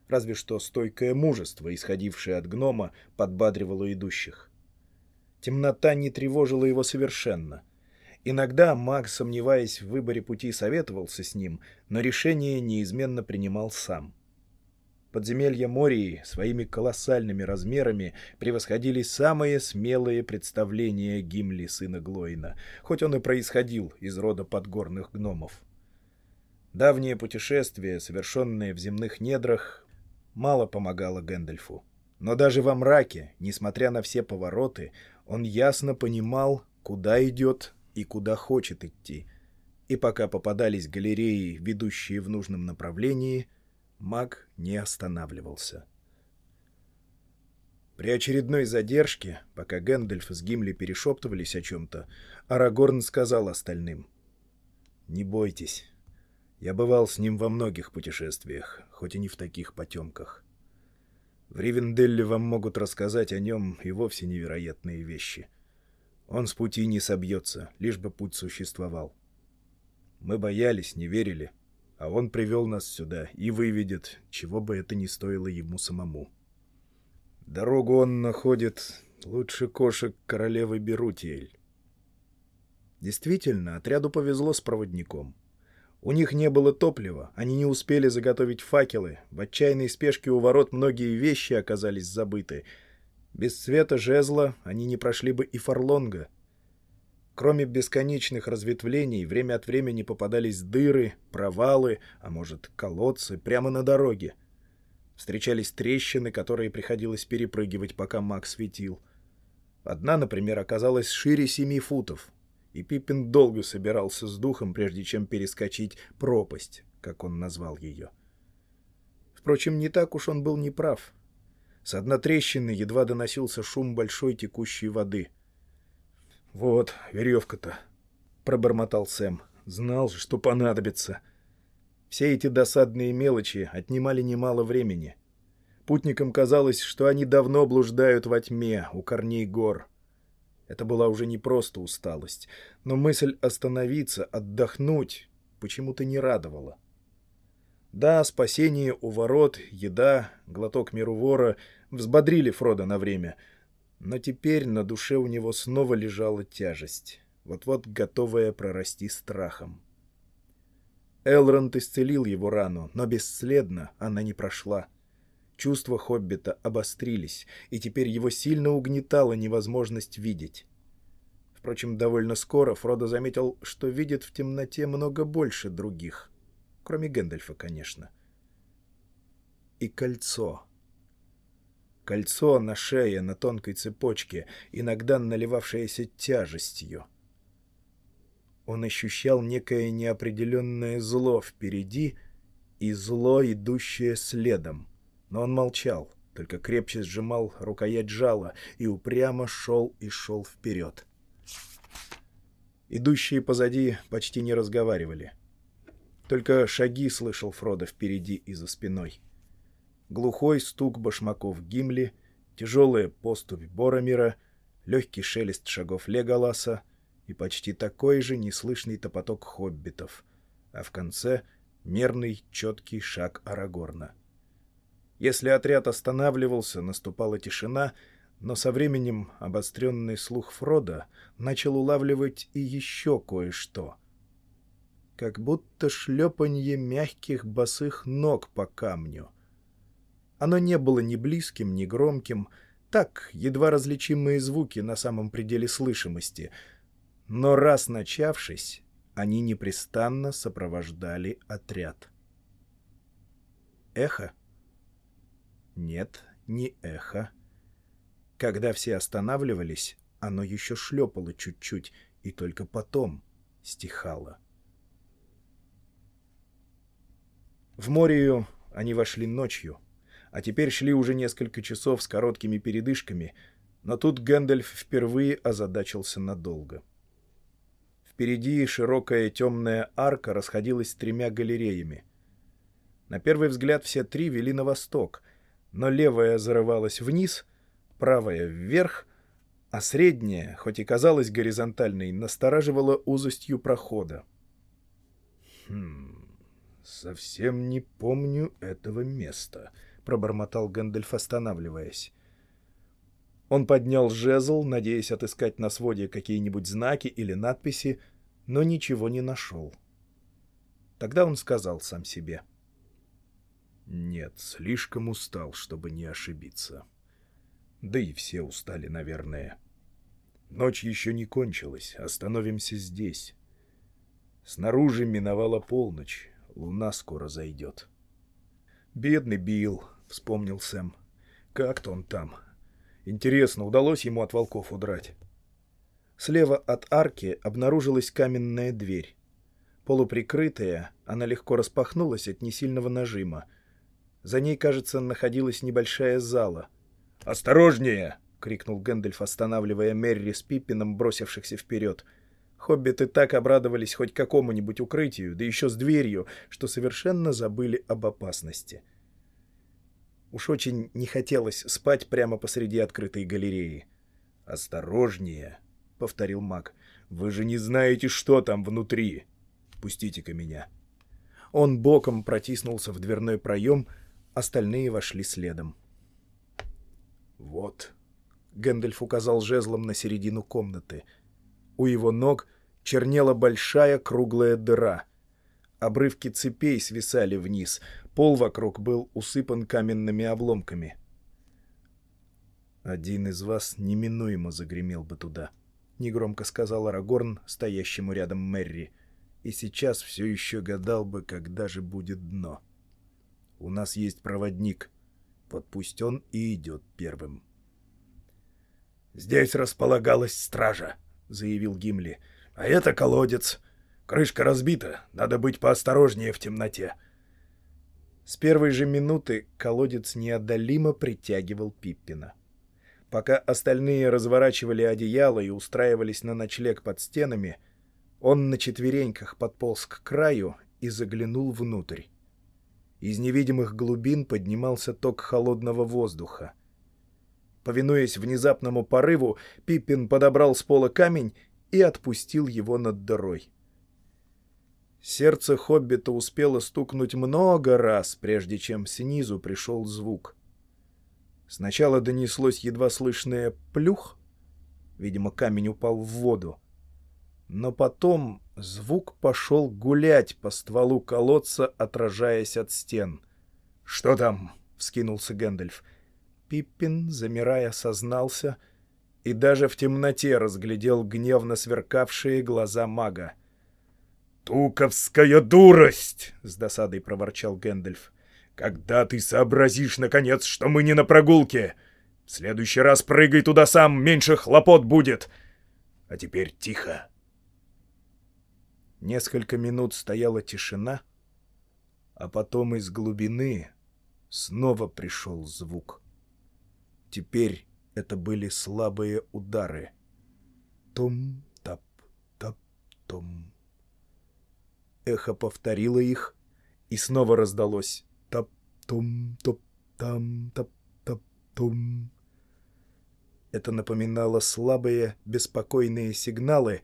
Разве что стойкое мужество, исходившее от гнома, подбадривало идущих. Темнота не тревожила его совершенно. Иногда маг, сомневаясь в выборе пути, советовался с ним, но решение неизменно принимал сам. Подземелья Мории своими колоссальными размерами превосходили самые смелые представления Гимли, сына Глоина, хоть он и происходил из рода подгорных гномов. Давнее путешествие, совершенное в земных недрах, мало помогало Гэндальфу. Но даже во мраке, несмотря на все повороты, он ясно понимал, куда идет и куда хочет идти. И пока попадались галереи, ведущие в нужном направлении, маг не останавливался. При очередной задержке, пока Гэндальф с Гимли перешептывались о чем-то, Арагорн сказал остальным. «Не бойтесь. Я бывал с ним во многих путешествиях, хоть и не в таких потемках. В Ривенделле вам могут рассказать о нем и вовсе невероятные вещи. Он с пути не собьется, лишь бы путь существовал. Мы боялись, не верили, а он привел нас сюда и выведет, чего бы это ни стоило ему самому. Дорогу он находит лучше кошек королевы Берутиэль. Действительно, отряду повезло с проводником. У них не было топлива, они не успели заготовить факелы, в отчаянной спешке у ворот многие вещи оказались забыты. Без света жезла они не прошли бы и фарлонга — Кроме бесконечных разветвлений, время от времени попадались дыры, провалы, а может, колодцы, прямо на дороге. Встречались трещины, которые приходилось перепрыгивать, пока маг светил. Одна, например, оказалась шире семи футов, и Пиппин долго собирался с духом, прежде чем перескочить пропасть, как он назвал ее. Впрочем, не так уж он был неправ. С одной трещины едва доносился шум большой текущей воды — «Вот, веревка-то», — пробормотал Сэм. «Знал же, что понадобится». Все эти досадные мелочи отнимали немало времени. Путникам казалось, что они давно блуждают во тьме у корней гор. Это была уже не просто усталость, но мысль остановиться, отдохнуть почему-то не радовала. Да, спасение у ворот, еда, глоток миру вора взбодрили Фрода на время — но теперь на душе у него снова лежала тяжесть, вот-вот готовая прорасти страхом. Элронд исцелил его рану, но бесследно она не прошла. Чувства Хоббита обострились, и теперь его сильно угнетала невозможность видеть. Впрочем, довольно скоро Фродо заметил, что видит в темноте много больше других. Кроме Гэндальфа, конечно. И кольцо. Кольцо на шее, на тонкой цепочке, иногда наливавшееся тяжестью. Он ощущал некое неопределенное зло впереди и зло, идущее следом. Но он молчал, только крепче сжимал рукоять жала и упрямо шел и шел вперед. Идущие позади почти не разговаривали. Только шаги слышал Фродо впереди и за спиной глухой стук башмаков Гимли, тяжелая поступь Боромира, легкий шелест шагов Леголаса и почти такой же неслышный топоток хоббитов, а в конце мерный четкий шаг Арагорна. Если отряд останавливался, наступала тишина, но со временем обостренный слух Фрода начал улавливать и еще кое-что. Как будто шлепанье мягких босых ног по камню. Оно не было ни близким, ни громким, так, едва различимые звуки на самом пределе слышимости. Но раз начавшись, они непрестанно сопровождали отряд. Эхо? Нет, не эхо. Когда все останавливались, оно еще шлепало чуть-чуть, и только потом стихало. В Морию они вошли ночью а теперь шли уже несколько часов с короткими передышками, но тут Гэндальф впервые озадачился надолго. Впереди широкая темная арка расходилась тремя галереями. На первый взгляд все три вели на восток, но левая зарывалась вниз, правая вверх, а средняя, хоть и казалась горизонтальной, настораживала узостью прохода. «Хм, совсем не помню этого места», — пробормотал Гэндальф, останавливаясь. Он поднял жезл, надеясь отыскать на своде какие-нибудь знаки или надписи, но ничего не нашел. Тогда он сказал сам себе. «Нет, слишком устал, чтобы не ошибиться. Да и все устали, наверное. Ночь еще не кончилась, остановимся здесь. Снаружи миновала полночь, луна скоро зайдет». «Бедный Билл», — вспомнил Сэм. «Как-то он там, Интересно, удалось ему от волков удрать? Слева от арки обнаружилась каменная дверь. Полуприкрытая, она легко распахнулась от несильного нажима. За ней, кажется, находилась небольшая зала. «Осторожнее!» — крикнул Гэндальф, останавливая Мерри с Пиппином, бросившихся вперед. Хоббиты так обрадовались хоть какому-нибудь укрытию, да еще с дверью, что совершенно забыли об опасности. — Уж очень не хотелось спать прямо посреди открытой галереи. «Осторожнее!» — повторил маг. «Вы же не знаете, что там внутри! Пустите-ка меня!» Он боком протиснулся в дверной проем, остальные вошли следом. «Вот!» — Гэндальф указал жезлом на середину комнаты. У его ног чернела большая круглая дыра. Обрывки цепей свисали вниз, Пол вокруг был усыпан каменными обломками. «Один из вас неминуемо загремел бы туда», — негромко сказал Арагорн, стоящему рядом Мэри, «и сейчас все еще гадал бы, когда же будет дно. У нас есть проводник, вот пусть он и идет первым». «Здесь располагалась стража», — заявил Гимли, — «а это колодец. Крышка разбита, надо быть поосторожнее в темноте». С первой же минуты колодец неодолимо притягивал Пиппина. Пока остальные разворачивали одеяло и устраивались на ночлег под стенами, он на четвереньках подполз к краю и заглянул внутрь. Из невидимых глубин поднимался ток холодного воздуха. Повинуясь внезапному порыву, Пиппин подобрал с пола камень и отпустил его над дырой. Сердце хоббита успело стукнуть много раз, прежде чем снизу пришел звук. Сначала донеслось едва слышное «плюх», видимо, камень упал в воду. Но потом звук пошел гулять по стволу колодца, отражаясь от стен. «Что там?» — вскинулся Гэндальф. Пиппин, замирая, сознался и даже в темноте разглядел гневно сверкавшие глаза мага. «Туковская дурость!» — с досадой проворчал Гэндальф. «Когда ты сообразишь, наконец, что мы не на прогулке? В следующий раз прыгай туда сам, меньше хлопот будет. А теперь тихо». Несколько минут стояла тишина, а потом из глубины снова пришел звук. Теперь это были слабые удары. Том-тап-тап-том. Эхо повторило их, и снова раздалось «тап-том-топ-там-тап-тап-том». Это напоминало слабые, беспокойные сигналы,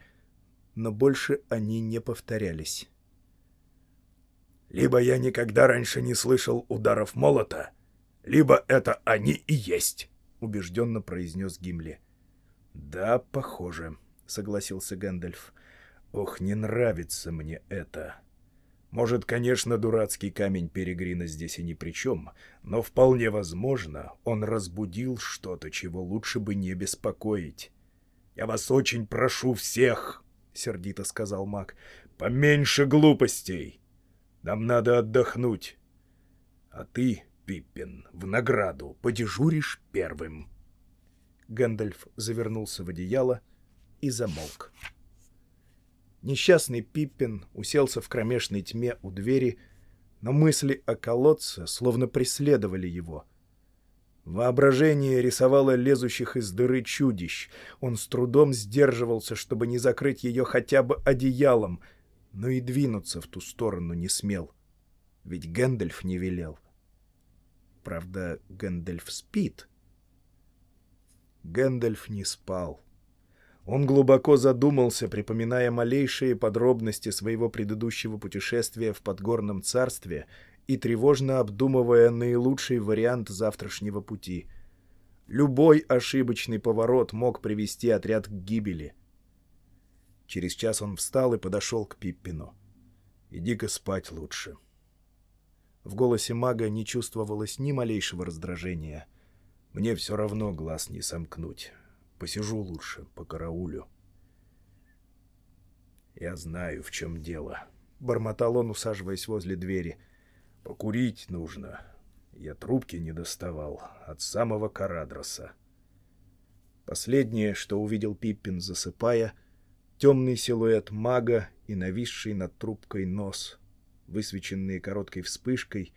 но больше они не повторялись. «Либо я никогда раньше не слышал ударов молота, либо это они и есть», — убежденно произнес Гимли. «Да, похоже», — согласился Гэндальф. Ох, не нравится мне это. Может, конечно, дурацкий камень Перегрина здесь и ни при чем, но вполне возможно, он разбудил что-то, чего лучше бы не беспокоить. «Я вас очень прошу всех», — сердито сказал маг, — «поменьше глупостей. Нам надо отдохнуть. А ты, Пиппин, в награду подежуришь первым». Гэндальф завернулся в одеяло и замолк. Несчастный Пиппин уселся в кромешной тьме у двери, но мысли о колодце словно преследовали его. Воображение рисовало лезущих из дыры чудищ. Он с трудом сдерживался, чтобы не закрыть ее хотя бы одеялом, но и двинуться в ту сторону не смел. Ведь Гэндальф не велел. Правда, Гэндальф спит. Гэндальф не спал. Он глубоко задумался, припоминая малейшие подробности своего предыдущего путешествия в Подгорном царстве и тревожно обдумывая наилучший вариант завтрашнего пути. Любой ошибочный поворот мог привести отряд к гибели. Через час он встал и подошел к Пиппину. «Иди-ка спать лучше». В голосе мага не чувствовалось ни малейшего раздражения. «Мне все равно глаз не сомкнуть. Посижу лучше, по караулю». «Я знаю, в чем дело», — бормотал он, усаживаясь возле двери. «Покурить нужно. Я трубки не доставал от самого Карадроса». Последнее, что увидел Пиппин, засыпая, темный силуэт мага и нависший над трубкой нос — высвеченные короткой вспышкой,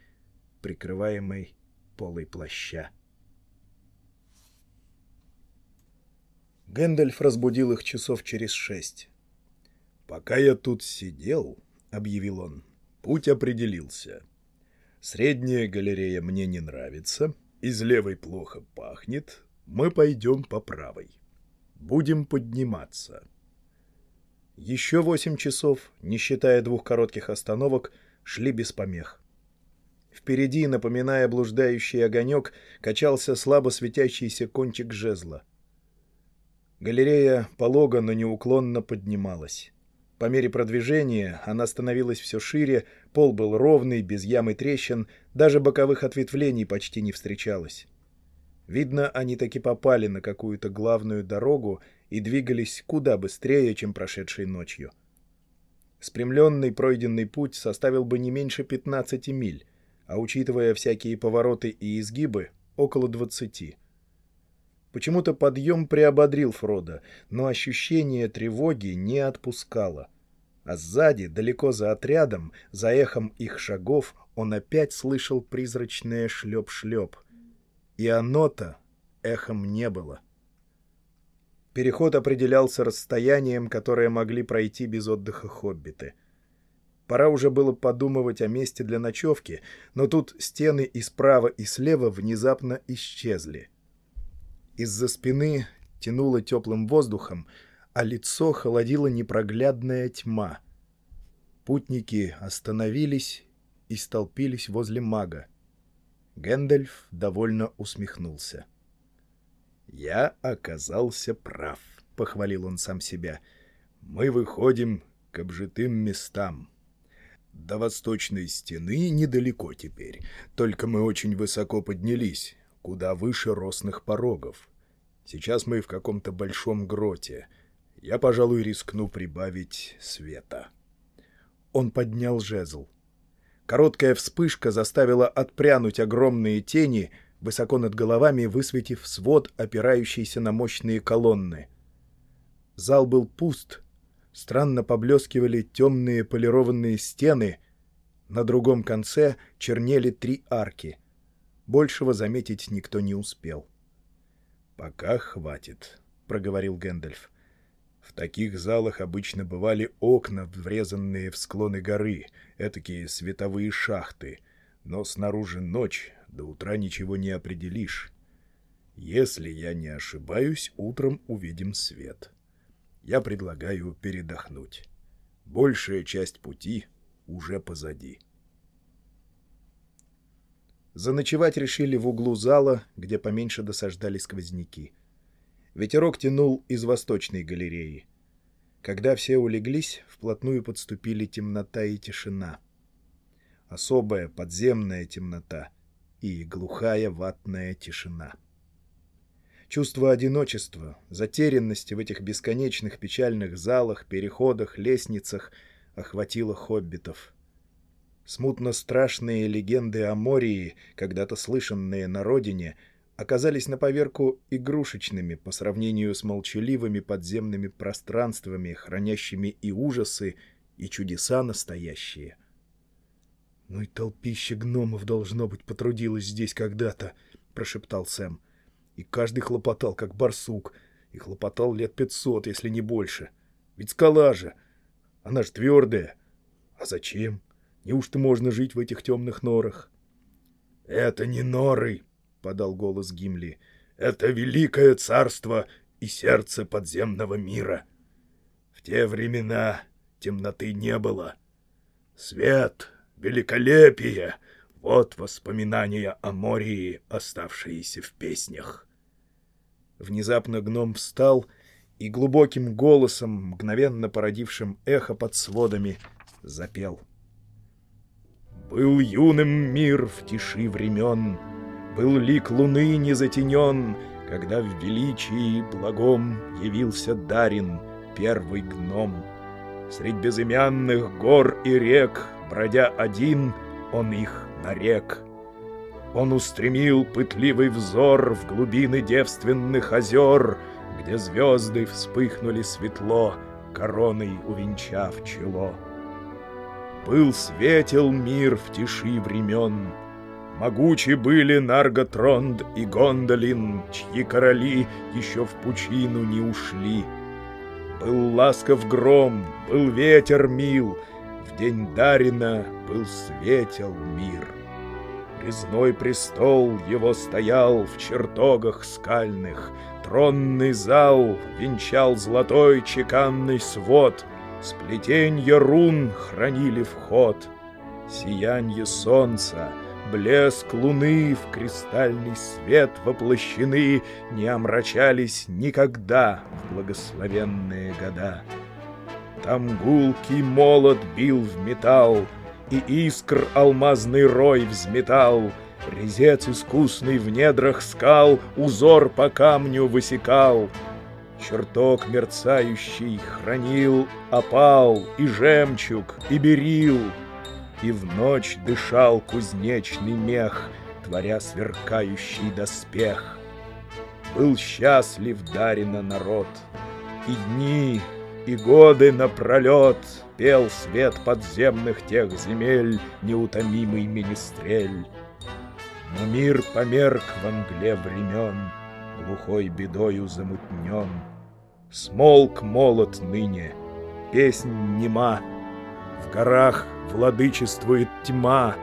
прикрываемой полой плаща. Гэндальф разбудил их часов через шесть. «Пока я тут сидел», — объявил он, — «путь определился. Средняя галерея мне не нравится, из левой плохо пахнет, мы пойдем по правой. Будем подниматься». Еще восемь часов, не считая двух коротких остановок, шли без помех. Впереди, напоминая блуждающий огонек, качался слабо светящийся кончик жезла. Галерея полого, но неуклонно поднималась. По мере продвижения она становилась все шире, пол был ровный, без ям и трещин, даже боковых ответвлений почти не встречалось. Видно, они таки попали на какую-то главную дорогу и двигались куда быстрее, чем прошедшей ночью. — Спрямленный пройденный путь составил бы не меньше 15 миль, а учитывая всякие повороты и изгибы, около 20. Почему-то подъем приободрил Фрода, но ощущение тревоги не отпускало. А сзади, далеко за отрядом, за эхом их шагов, он опять слышал призрачное шлеп-шлеп. И оно-то эхом не было. — Переход определялся расстоянием, которое могли пройти без отдыха хоббиты. Пора уже было подумывать о месте для ночевки, но тут стены и справа, и слева внезапно исчезли. Из-за спины тянуло теплым воздухом, а лицо холодила непроглядная тьма. Путники остановились и столпились возле мага. Гэндальф довольно усмехнулся. — «Я оказался прав», — похвалил он сам себя. «Мы выходим к обжитым местам. До восточной стены недалеко теперь, только мы очень высоко поднялись, куда выше росных порогов. Сейчас мы в каком-то большом гроте. Я, пожалуй, рискну прибавить света». Он поднял жезл. Короткая вспышка заставила отпрянуть огромные тени — высоко над головами высветив свод, опирающийся на мощные колонны. Зал был пуст, странно поблескивали темные полированные стены, на другом конце чернели три арки. Большего заметить никто не успел. «Пока хватит», — проговорил Гэндальф. «В таких залах обычно бывали окна, врезанные в склоны горы, этакие световые шахты, но снаружи ночь, до утра ничего не определишь. Если я не ошибаюсь, утром увидим свет. Я предлагаю передохнуть. Большая часть пути уже позади. Заночевать решили в углу зала, где поменьше досаждали сквозняки. Ветерок тянул из восточной галереи. Когда все улеглись, вплотную подступили темнота и тишина. Особая подземная темнота — и глухая ватная тишина. Чувство одиночества, затерянности в этих бесконечных печальных залах, переходах, лестницах охватило хоббитов. Смутно страшные легенды о Мории, когда-то слышанные на родине, оказались на поверку игрушечными по сравнению с молчаливыми подземными пространствами, хранящими и ужасы, и чудеса настоящие. «Ну и толпище гномов, должно быть, потрудилось здесь когда-то», — прошептал Сэм. «И каждый хлопотал, как барсук, и хлопотал лет пятьсот, если не больше. Ведь скала же, она же твердая. А зачем? Неужто можно жить в этих темных норах?» «Это не норы», — подал голос Гимли. — это великое царство и сердце подземного мира. В те времена темноты не было. Свет, великолепие — вот воспоминания о Мории, оставшиеся в песнях. Внезапно гном встал и глубоким голосом, мгновенно породившим эхо под сводами, запел. «Был юным мир в тиши времен, был лик луны не затенен, когда в величии благом явился Дарин, первый гном. Средь безымянных гор и рек, бродя один, он их нарек. Он устремил пытливый взор в глубины девственных озер, где звезды вспыхнули светло, короной увенчав чело. Был светел мир в тиши времен, Могучи были Нарготронд и Гондолин, чьи короли еще в пучину не ушли. Был ласков гром, был ветер мил, в день Дарина был светел мир. Резной престол его стоял в чертогах скальных, Тронный зал венчал золотой чеканный свод, Сплетенья рун хранили вход, Сиянье солнца — блеск луны в кристальный свет воплощены, не омрачались никогда в благословенные года. Там гулкий молот бил в металл, и искр алмазный рой взметал, резец искусный в недрах скал узор по камню высекал. Чертог мерцающий хранил опал и жемчуг, и берил — и в ночь дышал кузнечный мех, Творя сверкающий доспех. Был счастлив Дарина народ, И дни, и годы напролет Пел свет подземных тех земель Неутомимый министрель. Но мир померк в мгле времен, Глухой бедою замутнен. Смолк молот ныне, песнь нема, В горах владычествует тьма.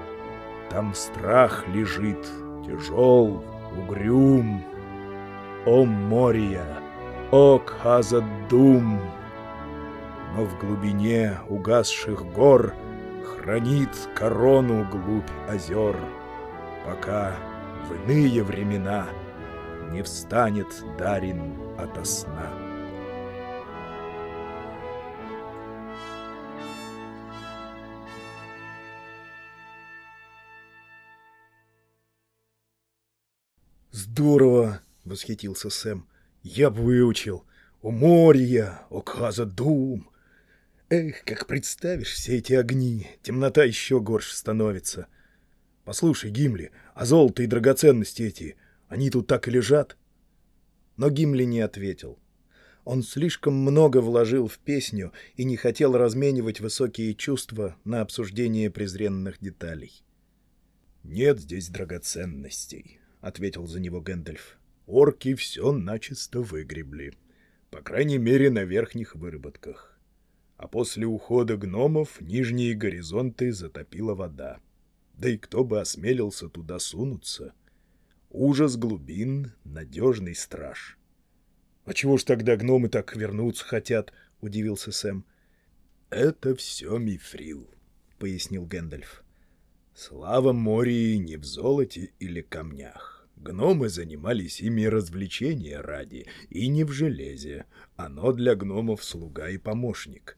Там страх лежит, тяжел, угрюм. О Мория, о Кхазадум! Но в глубине угасших гор Хранит корону глубь озер, Пока в иные времена Не встанет Дарин ото сна. «Здорово!» — восхитился Сэм. «Я бы выучил. О Морья, о Каза-Дум!» Эх, как представишь все эти огни, темнота еще горше становится. Послушай, Гимли, а золото и драгоценности эти, они тут так и лежат? Но Гимли не ответил. Он слишком много вложил в песню и не хотел разменивать высокие чувства на обсуждение презренных деталей. «Нет здесь драгоценностей», — ответил за него Гэндальф. «Орки все начисто выгребли. По крайней мере, на верхних выработках. А после ухода гномов нижние горизонты затопила вода. Да и кто бы осмелился туда сунуться? Ужас глубин — надежный страж». «А чего ж тогда гномы так вернуться хотят?» — удивился Сэм. «Это все мифрил», — пояснил Гэндальф. Слава Мории не в золоте или камнях. Гномы занимались ими развлечения ради, и не в железе. Оно для гномов слуга и помощник.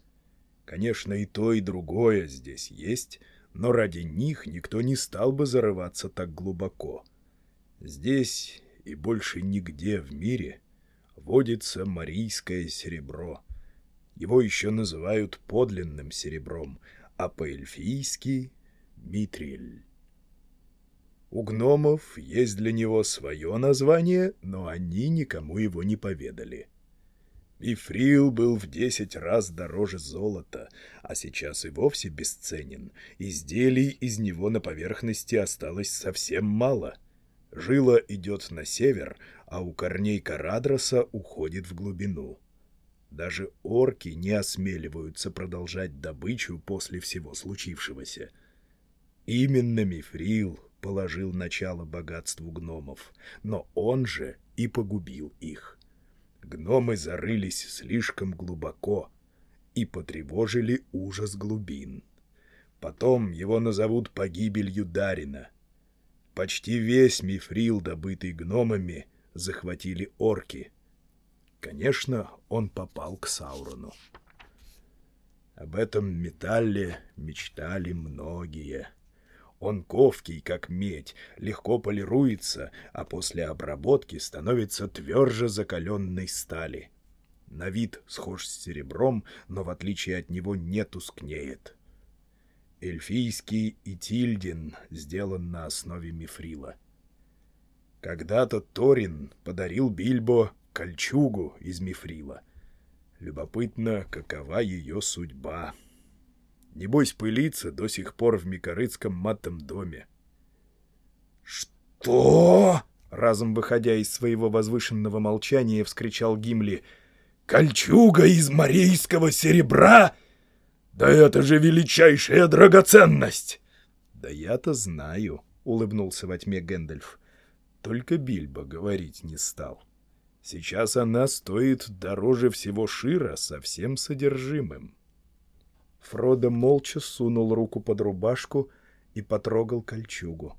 Конечно, и то, и другое здесь есть, но ради них никто не стал бы зарываться так глубоко. Здесь и больше нигде в мире водится марийское серебро. Его еще называют подлинным серебром, а по-эльфийски Митриль. У гномов есть для него свое название, но они никому его не поведали. Мифрил был в десять раз дороже золота, а сейчас и вовсе бесценен. Изделий из него на поверхности осталось совсем мало. Жила идет на север, а у корней Карадроса уходит в глубину. Даже орки не осмеливаются продолжать добычу после всего случившегося — Именно Мифрил положил начало богатству гномов, но он же и погубил их. Гномы зарылись слишком глубоко и потревожили ужас глубин. Потом его назовут погибелью Дарина. Почти весь мифрил, добытый гномами, захватили орки. Конечно, он попал к Саурону. Об этом металле мечтали многие. Он ковкий, как медь, легко полируется, а после обработки становится тверже закаленной стали. На вид схож с серебром, но в отличие от него не тускнеет. Эльфийский Итильдин сделан на основе мифрила. Когда-то Торин подарил Бильбо кольчугу из мифрила. Любопытно, какова ее судьба. Небось, пылится до сих пор в Микорыцком матом доме. «Что?» — разом выходя из своего возвышенного молчания, вскричал Гимли. «Кольчуга из морейского серебра? Да это же величайшая драгоценность!» «Да я-то знаю», — улыбнулся во тьме Гэндальф. Только Бильбо говорить не стал. Сейчас она стоит дороже всего Шира со всем содержимым. Фродо молча сунул руку под рубашку и потрогал кольчугу.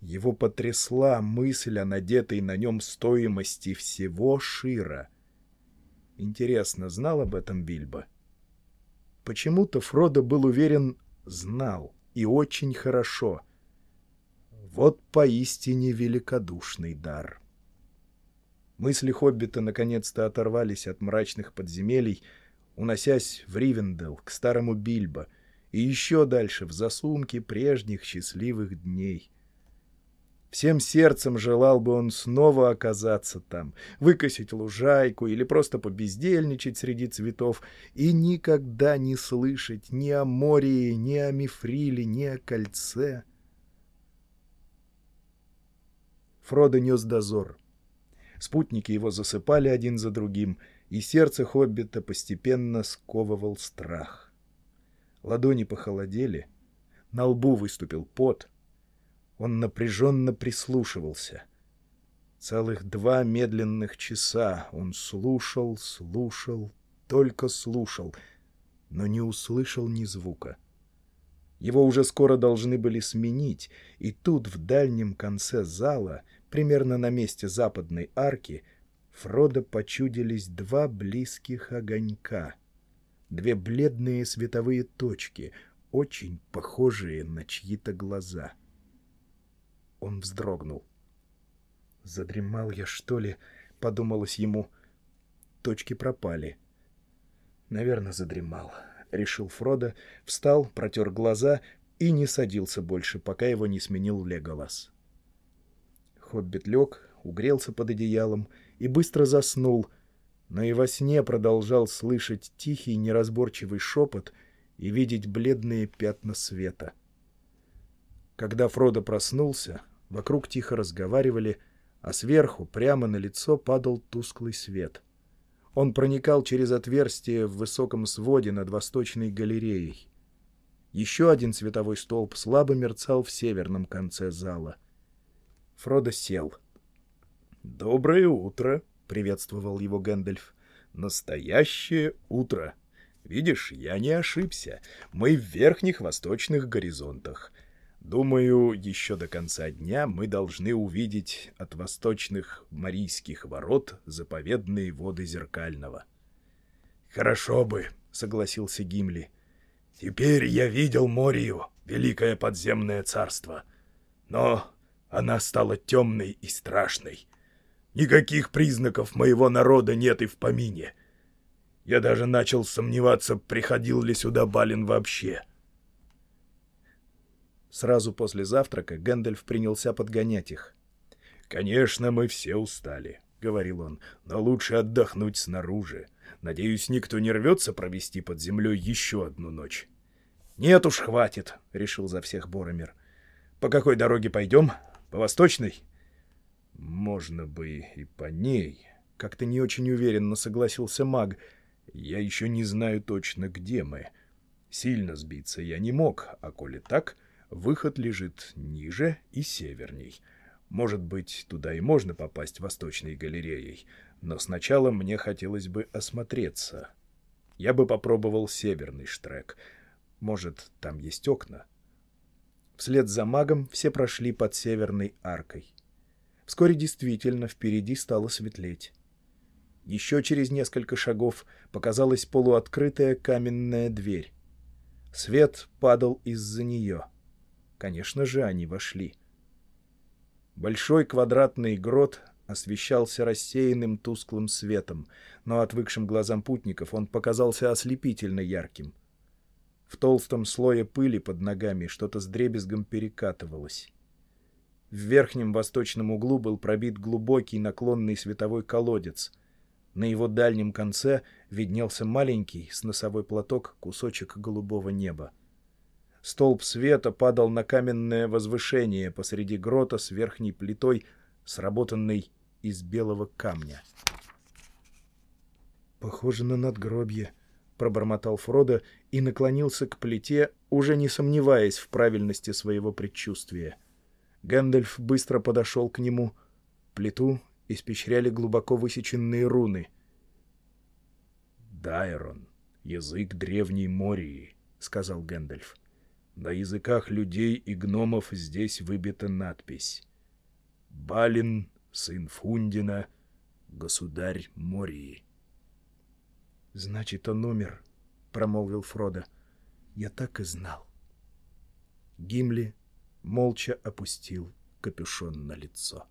Его потрясла мысль о надетой на нем стоимости всего Шира. Интересно, знал об этом Бильбо? Почему-то Фродо был уверен, знал, и очень хорошо. Вот поистине великодушный дар. Мысли Хоббита наконец-то оторвались от мрачных подземелий, уносясь в Ривендел, к старому Бильбо, и еще дальше, в засумки прежних счастливых дней. Всем сердцем желал бы он снова оказаться там, выкосить лужайку или просто побездельничать среди цветов и никогда не слышать ни о Мории, ни о Мифриле, ни о кольце. Фродо нес дозор. Спутники его засыпали один за другим — и сердце хоббита постепенно сковывал страх. Ладони похолодели, на лбу выступил пот. Он напряженно прислушивался. Целых два медленных часа он слушал, слушал, только слушал, но не услышал ни звука. Его уже скоро должны были сменить, и тут в дальнем конце зала, примерно на месте западной арки, — Фродо почудились два близких огонька. Две бледные световые точки, очень похожие на чьи-то глаза. Он вздрогнул. «Задремал я, что ли?» — подумалось ему. Точки пропали. «Наверное, задремал», — решил Фродо, встал, протер глаза и не садился больше, пока его не сменил Леголас. Хоббит лег, угрелся под одеялом и быстро заснул, но и во сне продолжал слышать тихий неразборчивый шепот и видеть бледные пятна света. Когда Фродо проснулся, вокруг тихо разговаривали, а сверху прямо на лицо падал тусклый свет. Он проникал через отверстие в высоком своде над восточной галереей. Еще один световой столб слабо мерцал в северном конце зала. Фродо сел — «Доброе утро!» — приветствовал его Гэндальф. «Настоящее утро! Видишь, я не ошибся. Мы в верхних восточных горизонтах. Думаю, еще до конца дня мы должны увидеть от восточных Марийских ворот заповедные воды Зеркального». «Хорошо бы», — согласился Гимли. «Теперь я видел Морию, великое подземное царство. Но она стала темной и страшной. Никаких признаков моего народа нет и в помине. Я даже начал сомневаться, приходил ли сюда Балин вообще. Сразу после завтрака Гэндальф принялся подгонять их. «Конечно, мы все устали», — говорил он, — «но лучше отдохнуть снаружи. Надеюсь, никто не рвется провести под землей еще одну ночь». «Нет уж, хватит», — решил за всех Боромир. «По какой дороге пойдем? По восточной?» «Можно бы и по ней», — как-то не очень уверенно согласился маг. «Я еще не знаю точно, где мы. Сильно сбиться я не мог, а коли так, выход лежит ниже и северней. Может быть, туда и можно попасть восточной галереей, но сначала мне хотелось бы осмотреться. Я бы попробовал северный штрек. Может, там есть окна? Вслед за магом все прошли под северной аркой. Вскоре действительно впереди стало светлеть. Еще через несколько шагов показалась полуоткрытая каменная дверь. Свет падал из-за нее. Конечно же, они вошли. Большой квадратный грот освещался рассеянным тусклым светом, но отвыкшим глазам путников он показался ослепительно ярким. В толстом слое пыли под ногами что-то с дребезгом перекатывалось. В верхнем восточном углу был пробит глубокий наклонный световой колодец. На его дальнем конце виднелся маленький с носовой платок кусочек голубого неба. Столб света падал на каменное возвышение посреди грота с верхней плитой, сработанной из белого камня. «Похоже на надгробье», — пробормотал Фродо и наклонился к плите, уже не сомневаясь в правильности своего предчувствия. Гэндальф быстро подошел к нему. Плиту испещряли глубоко высеченные руны. «Дайрон, язык древней Мории», — сказал Гэндальф. «На языках людей и гномов здесь выбита надпись. Балин сын Фундина, государь Мории. «Значит, он умер», — промолвил Фродо. «Я так и знал». Гимли молча опустил капюшон на лицо.